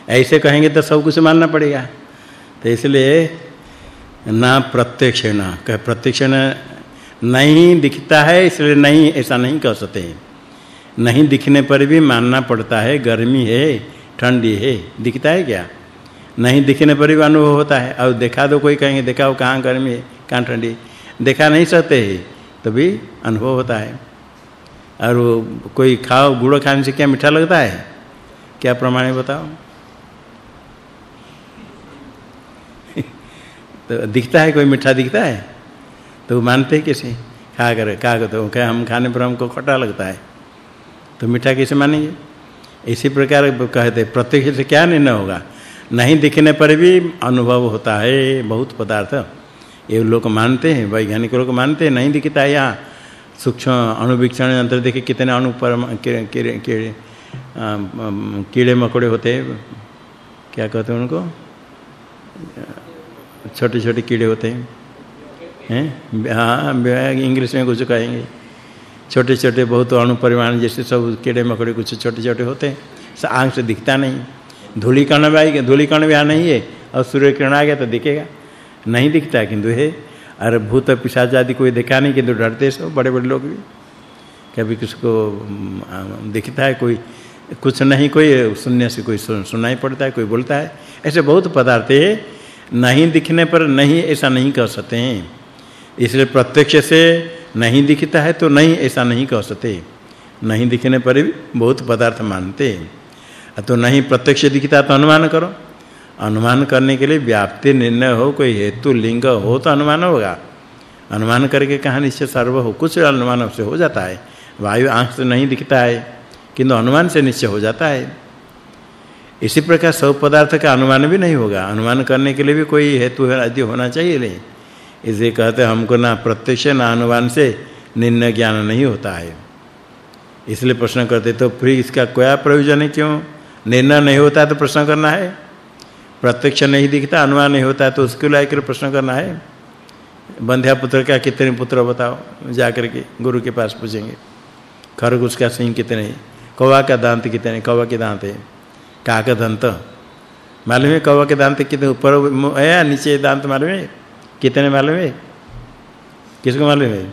ऐसे कहेंगे तो सब कुछ मानना पड़ेगा। तो इसलिए ना प्रत्यक्ष ना, कह प्रत्यक्ष नहीं दिखता है, इसलिए नहीं, ऐसा नहीं कह सकते। नहीं दिखने पर भी मानना पड़ता है, गर्मी है, ठंडी है, दिखता है क्या? नहीं दिखने पर भी अनुभव होता है। और देखा दो कोई कहेंगे, देखा हो कहाँ गर्मी है, कहाँ ठंडी देखा नहीं सकते है तो भी अनुभव होता है। और कोई खाओ गुड़ खाने से क्या मीठा लगता है? क्या प्रमाण है बताओ। तो दिखता है, कोई मीठा दिखता है? तो मानते हैं कैसे? खा कर खा कर तो क्या हम खाने पर हमको खट्टा लगता है। तो मीठा कैसे मानेंगे? इसी प्रकार कहते, प्रत्यक्ष से क्या निर्णय होगा? नहीं दिखने पर भी अनुभव होता है, बहुत पदार्थ। ये लोग मानते हैं, वैज्ञानिक लोग मानते हैं, नहीं दिखता है यहाँ। सूक्ष्म अणुवीक्षण यंत्र देखे कितने अणु कीड़े कीड़े कीड़े मकोड़े होते हैं। क्या कहते हैं उनको? छोटे छोटे कीड़े होते हैं। हैं? हाँ इंग्लिश में कुछ कहेंगे। छोटे छोटे बहुत अणु परिमाण जैसे सब कीड़े मकोड़े कुछ छोटे छोटे होते हैं। आँख से दिखता नहीं। धूली कण भी आएगा धूली कण भी नहीं है। और सूर्य किरण आ गया तो दिखेगा। नहीं दिखता किंतु है। अरे भूत पिशाच आदि कोई देखा नहीं किंतु डरते सब बड़े बड़े लोग भी। कभी किसको दिखता है कोई, कुछ नहीं, कोई सुनने से कोई सुनाई पड़ता है, कोई बोलता है। ऐसे बहुत पदार्थ है, नहीं दिखने पर नहीं ऐसा नहीं कह सकते हैं। इसलिए प्रत्यक्ष से नहीं दिखता है तो नहीं ऐसा नहीं कह सकते। नहीं दिखने पर भी बहुत पदार्थ मानते हैं। तो नहीं प्रत्यक्ष दिखता तो अनुमान करो। अनुमान करने के लिए व्याप्ति निर्णय हो, कोई हेतु, लिंग हो तो अनुमान होगा। अनुमान करके कहाँ निश्चय सर्व हो? कुछ अनुमान से हो जाता है। वायु आँख से नहीं दिखता है, किंतु अनुमान से निश्चय हो जाता है। इसी प्रकार सब पदार्थ का अनुमान भी नहीं होगा। अनुमान करने के लिए भी कोई हेतु है, आदि होना चाहिए नहीं। इसे कहते हमको ना प्रत्यक्ष, ना अनुमान से निर्णय ज्ञान नहीं होता है। इसलिए प्रश्न करते तो फिर इसका क्या प्रयोजन है क्यों? निर्णय नहीं होता तो प्रश्न करना है। प्रत्यक्ष नहीं दिखता, अनुमान नहीं होता तो उसके लिए कर प्रश्न करना है। बंध्या पुत्र का कितने पुत्र बताओ, जाकर के गुरु के पास पूछेंगे। खरगोश का सिंह कितने है? कौवा का दांत कितने कौवा के दांत है। काक दंत। मालूम है कौवा के दांत कितने ऊपर है नीचे दांत मालूम है? कितने मालूम है? किसको मालूम है?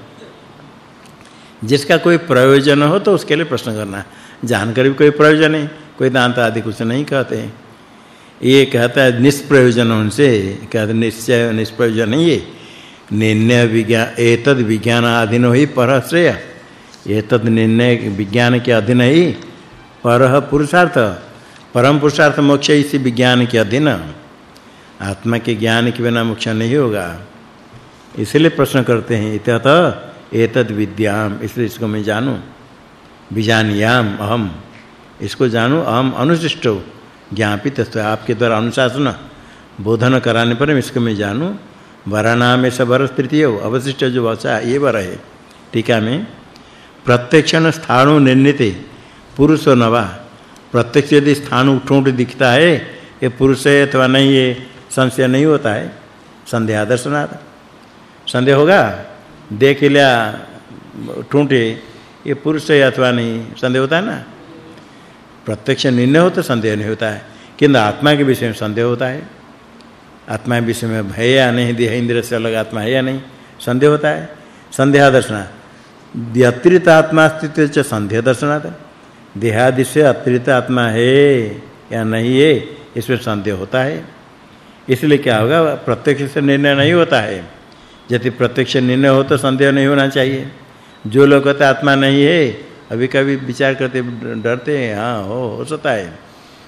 जिसका कोई प्रयोजन हो तो उसके लिए प्रश्न करना। जानकर भी कोई प्रयोजन नहीं कोई दांत आदि कुछ नहीं कहते हैं। ये कहता है, निष्प्रयोजन उनसे। कहते निश्चय, निष्प्रयोजन है। निर्णय विज्ञान एतद विज्ञान अधीन ही परश्रेय। एतद निर्णय विज्ञान के अधीन ही परह पुरुषार्थ। परम पुरुषार्थ मोक्ष इसी विज्ञान के अधीन। आत्मा के ज्ञान के बिना मोक्ष नहीं होगा। इसलिए प्रश्न करते हैं इतत एतद विद्याम, इसलिए इसको मैं जानूं। विजानियाम अहम। इसको जानूं, अहम अनुशिष्ट ज्ञापित तो आपके द्वारा अनुशासन बोधन कराने पर मैं इसको मैं जानूं। वरनाम में सब वर्ष तृतीय, अवशिष्ट जो बचा ये वर है। टीका में प्रत्यक्षण निर्णिते पुरुष नवा, प्रत्यक्ष यदि स्थान उठोंट दिखता है, ये पुरुष है अथवा नहीं है, संशय नहीं होता है। संदेह दर्शनाथ संदेह होगा? देख लिया, ठूंठे, ये पुरुष है अथवा नहीं? संदेह होता है ना? प्रत्यक्ष निर्णय हो तो संदेह नहीं होता है। किंतु आत्मा के विषय में संदेह होता है। आत्मा के विषय में भय या नहीं, देह इंद्र से अलग आत्मा है या नहीं, संदेह होता है। संदेह दर्शना अतिरिक्त आत्मा अस्तित्व च संदेह दर्शनात् देहादि से अतिरिक्त आत्मा है या नहीं है, इसमें संदेह होता है। इसलिए क्या होगा, प्रत्यक्ष से निर्णय नहीं होता है। यदि प्रत्यक्ष निर्णय हो तो संदेह नहीं होना चाहिए। जो लोग कहते आत्मा नहीं है अभी कभी विचार करते डरते हैं हाँ हो हो सकता है।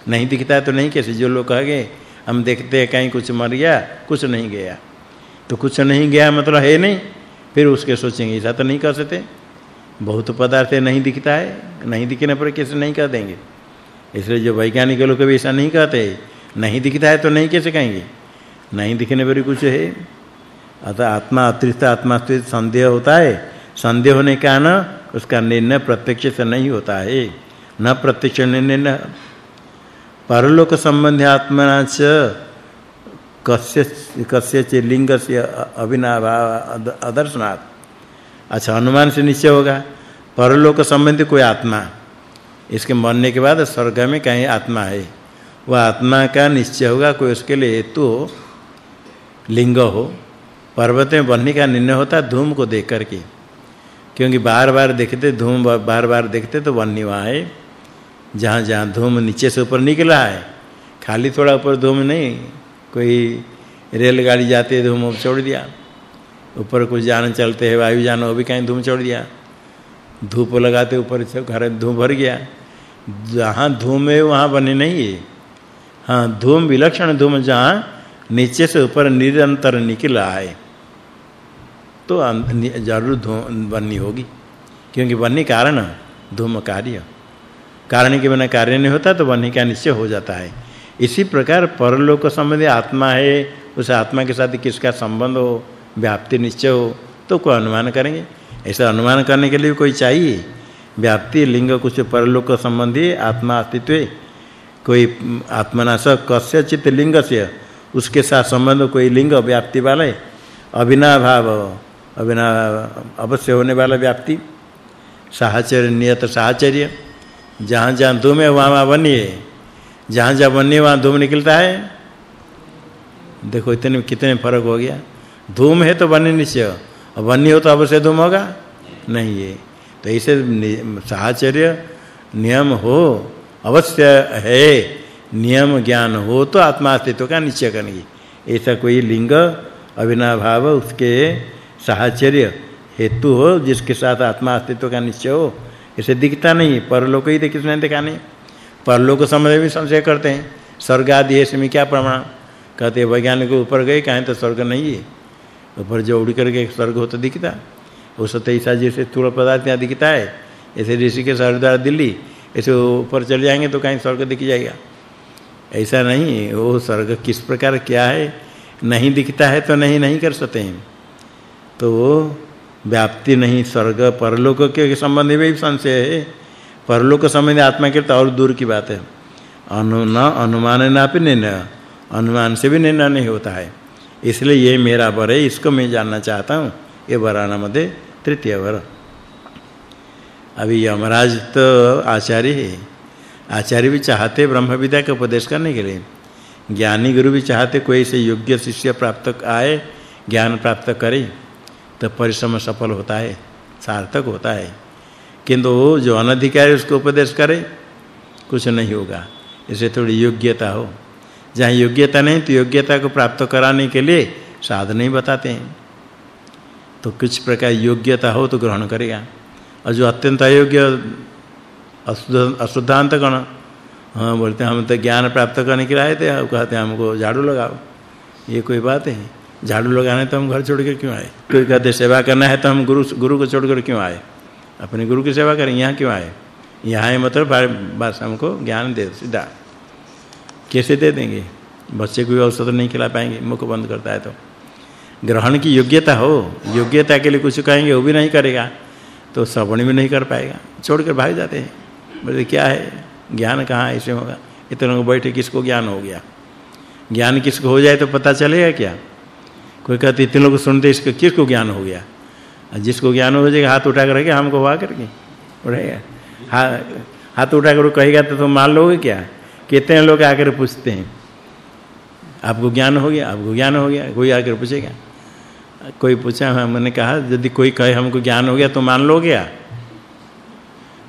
नहीं दिखता है तो नहीं, कैसे? जो लोग कहेंगे, हम देखते हैं, कहीं कुछ मर गया, कुछ नहीं गया। तो कुछ नहीं गया मतलब है नहीं, फिर उसके सोचेंगे, ऐसा तो नहीं कर सकते। बहुत पदार्थ नहीं दिखता है, नहीं दिखने पर कैसे नहीं कह देंगे? इसलिए जो वैज्ञानिक लोग कभी ऐसा नहीं कहते, नहीं दिखता है तो नहीं कैसे कहेंगे? नहीं दिखने पर कुछ है। अतः आत्मा अतिरिक्त आत्मा संदेह होता है। संदेह होने का न उसका निर्णय प्रत्यक्ष से नहीं होता है। न प्रत्यक्ष निर्णय परलोक संबंधी आत्मना च कस्य कस्य च लिंग से अभिनाभ अदर्शनात्। अच्छा अनुमान से निश्चय होगा। परलोक संबंधी कोई आत्मा। इसके मरने के बाद स्वर्ग में कहीं आत्मा है। वह आत्मा का निश्चय होगा, कोई उसके लिए हेतु हो, लिंग हो, पर्वत में बनने का निर्णय होता, धूम को देख करके। क्योंकि बार-बार देखते, धूम बार-बार देखते तो बनने वहाँ है जहाँ-जहाँ धूम नीचे से ऊपर निकला है, खाली थोड़ा ऊपर धूम नहीं, कोई रेलगाड़ी जाते है धूम छोड़ दिया। ऊपर कुछ जान चलते हैं, वायु जान, वो भी कहीं धूम छोड़ दिया। धूप लगाते ऊपर से घर धूम भर गया। जहाँ धूम है, वहाँ बने नहीं है। हाँ धूम विलक्षण, धूम जहाँ नीचे से ऊपर निरंतर निकला है। तो ज़रूर धूम बननी होगी। क्योंकि बनने कारण धूम कार्य। कारण के बिना कार्य नहीं होता तो बनने का निश्चय हो जाता है। इसी प्रकार परलोक संबंधी आत्मा है, उस आत्मा के साथ किसका संबंध हो, व्याप्ति निश्चय हो तो कोई अनुमान करेंगे। ऐसा अनुमान करने के लिए कोई चाहिए? व्याप्ति, लिंग, कुछ परलोक संबंधी आत्मा अस्तित्व कोई आत्मनाश कस्य चित लिंग से उसके साथ संबंध कोई लिंग, व्याप्ति वाला है। अविनाभाव अविना अवश्य होने वाला व्याप्ति। साहचर्य नियत साहचर्य। जहाँ जहाँ धूम है, वहाँ वहाँ बनी है जहाँ जहाँ बनी वहाँ धूम निकलता है। देखो, इतने कितने फ़र्क हो गया। धूम है तो बने निश्चय। और बनी हो तो अवश्य धूम होगा। नहीं है। तो ऐसे साहचर्य नियम हो, अवश्य है। नियम ज्ञान हो तो आत्मा अस्तित्व का निश्चय करेंगे। ऐसा कोई लिंग अविनाभाव उसके साहचर्य, हेतु हो, जिसके साथ आत्मा अस्तित्व का निश्चय हो, इसे दिखता नहीं परलोक ही देख किसने देखा नहीं। परलोक समय भी संशय करते हैं। स्वर्ग आदि है, इसमें क्या प्रमाण? कहते वैज्ञानिक ऊपर गए, कहें तो स्वर्ग नहीं है। ऊपर जो उड़ करके स्वर्ग हो तो दिखता। उस तो ऐसा जैसे स्थूल पदार्थ यहाँ दिखता है। ऐसे ऋषि के द्वारा दिल्ली, ऐसे ऊपर चले जाएँगे तो कहीं स्वर्ग दिख जाएगा। ऐसा नहीं वो स्वर्ग किस प्रकार क्या है, नहीं दिखता है तो नहीं नहीं कर सकते हैं। तो व्याप्ति नहीं, स्वर्ग, परलोक के संबंध में भी संशय है। परलोक संबंधी आत्मा के तो और दूर की बात है। अनु, न अनुमान ना भी निर्णय। अनुमान से भी निर्णय नहीं होता है। इसलिए ये मेरा वर है, इसको मैं जानना चाहता हूँ। ये वराना मध्य तृतीय वर। अभी यमराज तो आचार्य है। आचार्य भी चाहते ब्रह्म विद्या का उपदेश करने के लिए। ज्ञानी गुरु भी चाहते कोई से योग्य शिष्य प्राप्त आए, ज्ञान प्राप्त करे। तो परिश्रम सफल होता है, सार्थक होता है। किंतु जो अनधिकारी उसको उपदेश करे, कुछ नहीं होगा। इसे थोड़ी योग्यता हो। जहाँ योग्यता नहीं तो योग्यता को प्राप्त कराने के लिए साधन ही बताते हैं। तो कुछ प्रकार योग्यता हो तो ग्रहण करेगा। और जो अत्यंत अयोग्य अशुद्धांत गण हाँ बोलते हैं, हम तो ज्ञान प्राप्त करने के लिए आए थे कहते हैं, हमको झाड़ू लगाओ। ये कोई बात है। झाड़ू लगाने तो हम घर छोड़ कर क्यों आए? कोई कहते सेवा करना है तो हम गुरु गुरु को छोड़कर क्यों आए? अपने गुरु की सेवा करें, यहाँ क्यों आए? यहाँ आए मतलब बस हमको ज्ञान दे, सीधा। कैसे दे देंगे? बच्चे को भी औषध नहीं खिला पाएँगे, मुख बंद करता है तो। ग्रहण की योग्यता हो, योग्यता के लिए कुछ कहेंगे, वो भी नहीं करेगा तो श्रवण भी नहीं कर पाएगा। छोड़कर भाग जाते हैं। बोले, क्या है? ज्ञान कहाँ ऐसे होगा। इतने लोग बैठे, किसको ज्ञान हो गया? ज्ञान किसको हो जाए तो पता चलेगा क्या? कोई कहते इतने लोग सुनते इसको किसको ज्ञान हो गया? जिसको ज्ञान हो जाएगा, हाथ उठा कर हमको हुआ करके उठेगा हाथ उठा कर कहेगा तो तुम मान लोगे क्या? कितने लोग आकर पूछते हैं? आपको ज्ञान हो गया, आपको ज्ञान हो गया, कोई आकर पूछेगा? कोई पूछा मैंने कहा, यदि कोई कहे, हमको ज्ञान हो गया तो मान लोगे क्या?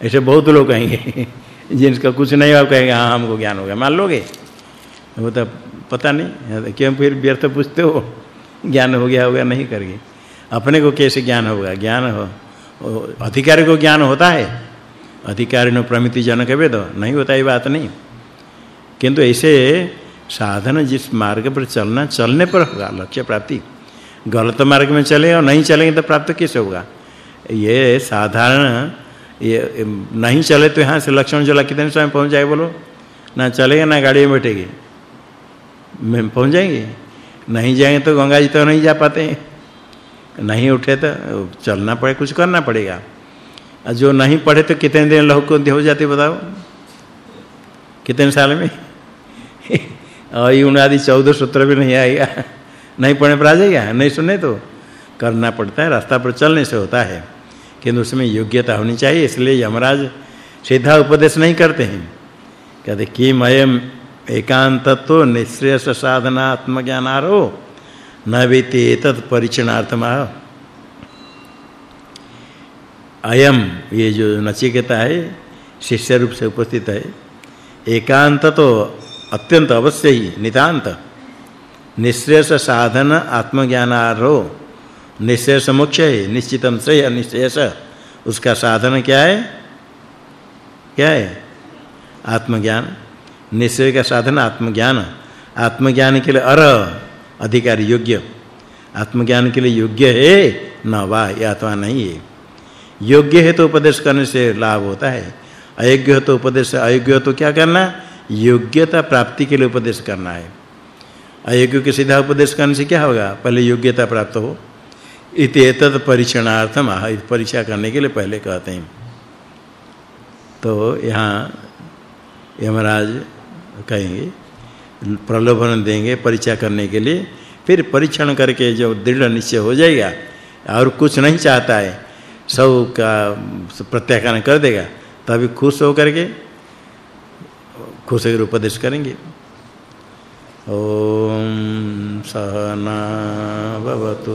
ऐसे बहुत लोग कहेंगे, जिनका कुछ नहीं हुआ, कहेंगे हाँ हमको ज्ञान हो गया, मान लोगे? वो तो पता नहीं, क्यों फिर व्यर्थ पूछते हो? ज्ञान हो गया होगा, नहीं करगे अपने को कैसे ज्ञान होगा? ज्ञान हो अधिकारी को ज्ञान होता है। अधिकारी ने प्रमिति जनक वेद, नहीं होता ये बात नहीं। किंतु ऐसे साधन जिस मार्ग पर चलना, चलने पर होगा, लक्ष्य प्राप्ति। गलत मार्ग में चले और नहीं चलेंगे तो प्राप्त कैसे होगा? ये साधारण, ये नहीं चले तो यहाँ से लक्ष्मण झूला कितने समय पहुँच जाए बोलो? ना चलेगा, ना गाड़ी में बैठेगी। पहुँच जाएँगे? नहीं जाएँगे तो गंगा जी तो नहीं जा पाते नहीं उठे तो चलना पड़े, कुछ करना पड़ेगा। और जो नहीं पढ़े तो कितने दिन लहू को हो जाते बताओ? कितने साल में? यूँ आदि 14 सूत्र भी नहीं आएगा। नहीं पढ़ने पर आ जाएगा? नहीं सुने तो? करना पड़ता है, रास्ता पर चलने से होता है। किंतु उसमें योग्यता होनी चाहिए, इसलिए यमराज सीधा उपदेश नहीं करते हैं। कहते, कि मयम एकांतत्व निश्रेयस साधना आत्मज्ञानारो न वेति एतत् परिचनार्थम अयम ये जो नचिकेता है, शिष्य रूप से उपस्थित है एकांत तो अत्यंत अवश्य ही नितांत। निश्रेयस साधन आत्मज्ञानारो निश्रेयस मोक्ष है, निश्चितम श्रेय निश्रेयस। उसका साधन क्या है? क्या है? आत्मज्ञान। निश्चय का साधन आत्मज्ञान। आत्मज्ञान के लिए अर, अधिकारी योग्य। आत्मज्ञान के लिए योग्य है, न वा, या अथवा नहीं है। योग्य है तो उपदेश करने से लाभ होता है। अयोग्य हो तो उपदेश, अयोग्य हो तो क्या करना? योग्यता प्राप्ति के लिए उपदेश करना है। अयोग्य के सीधा उपदेश करने से क्या होगा? पहले योग्यता प्राप्त हो। इति परीक्षणार्थम आह परीक्षा करने के लिए पहले कहते हैं। तो यहाँ यमराज कहेंगे, प्रलोभन देंगे परीक्षा करने के लिए, फिर परीक्षण करके जो दृढ़ निश्चय हो जाएगा और कुछ नहीं चाहता है, सब का प्रत्याख्यान कर देगा, तभी खुश हो करके खुश होकर उपदेश करेंगे। ओम सहना भवतु।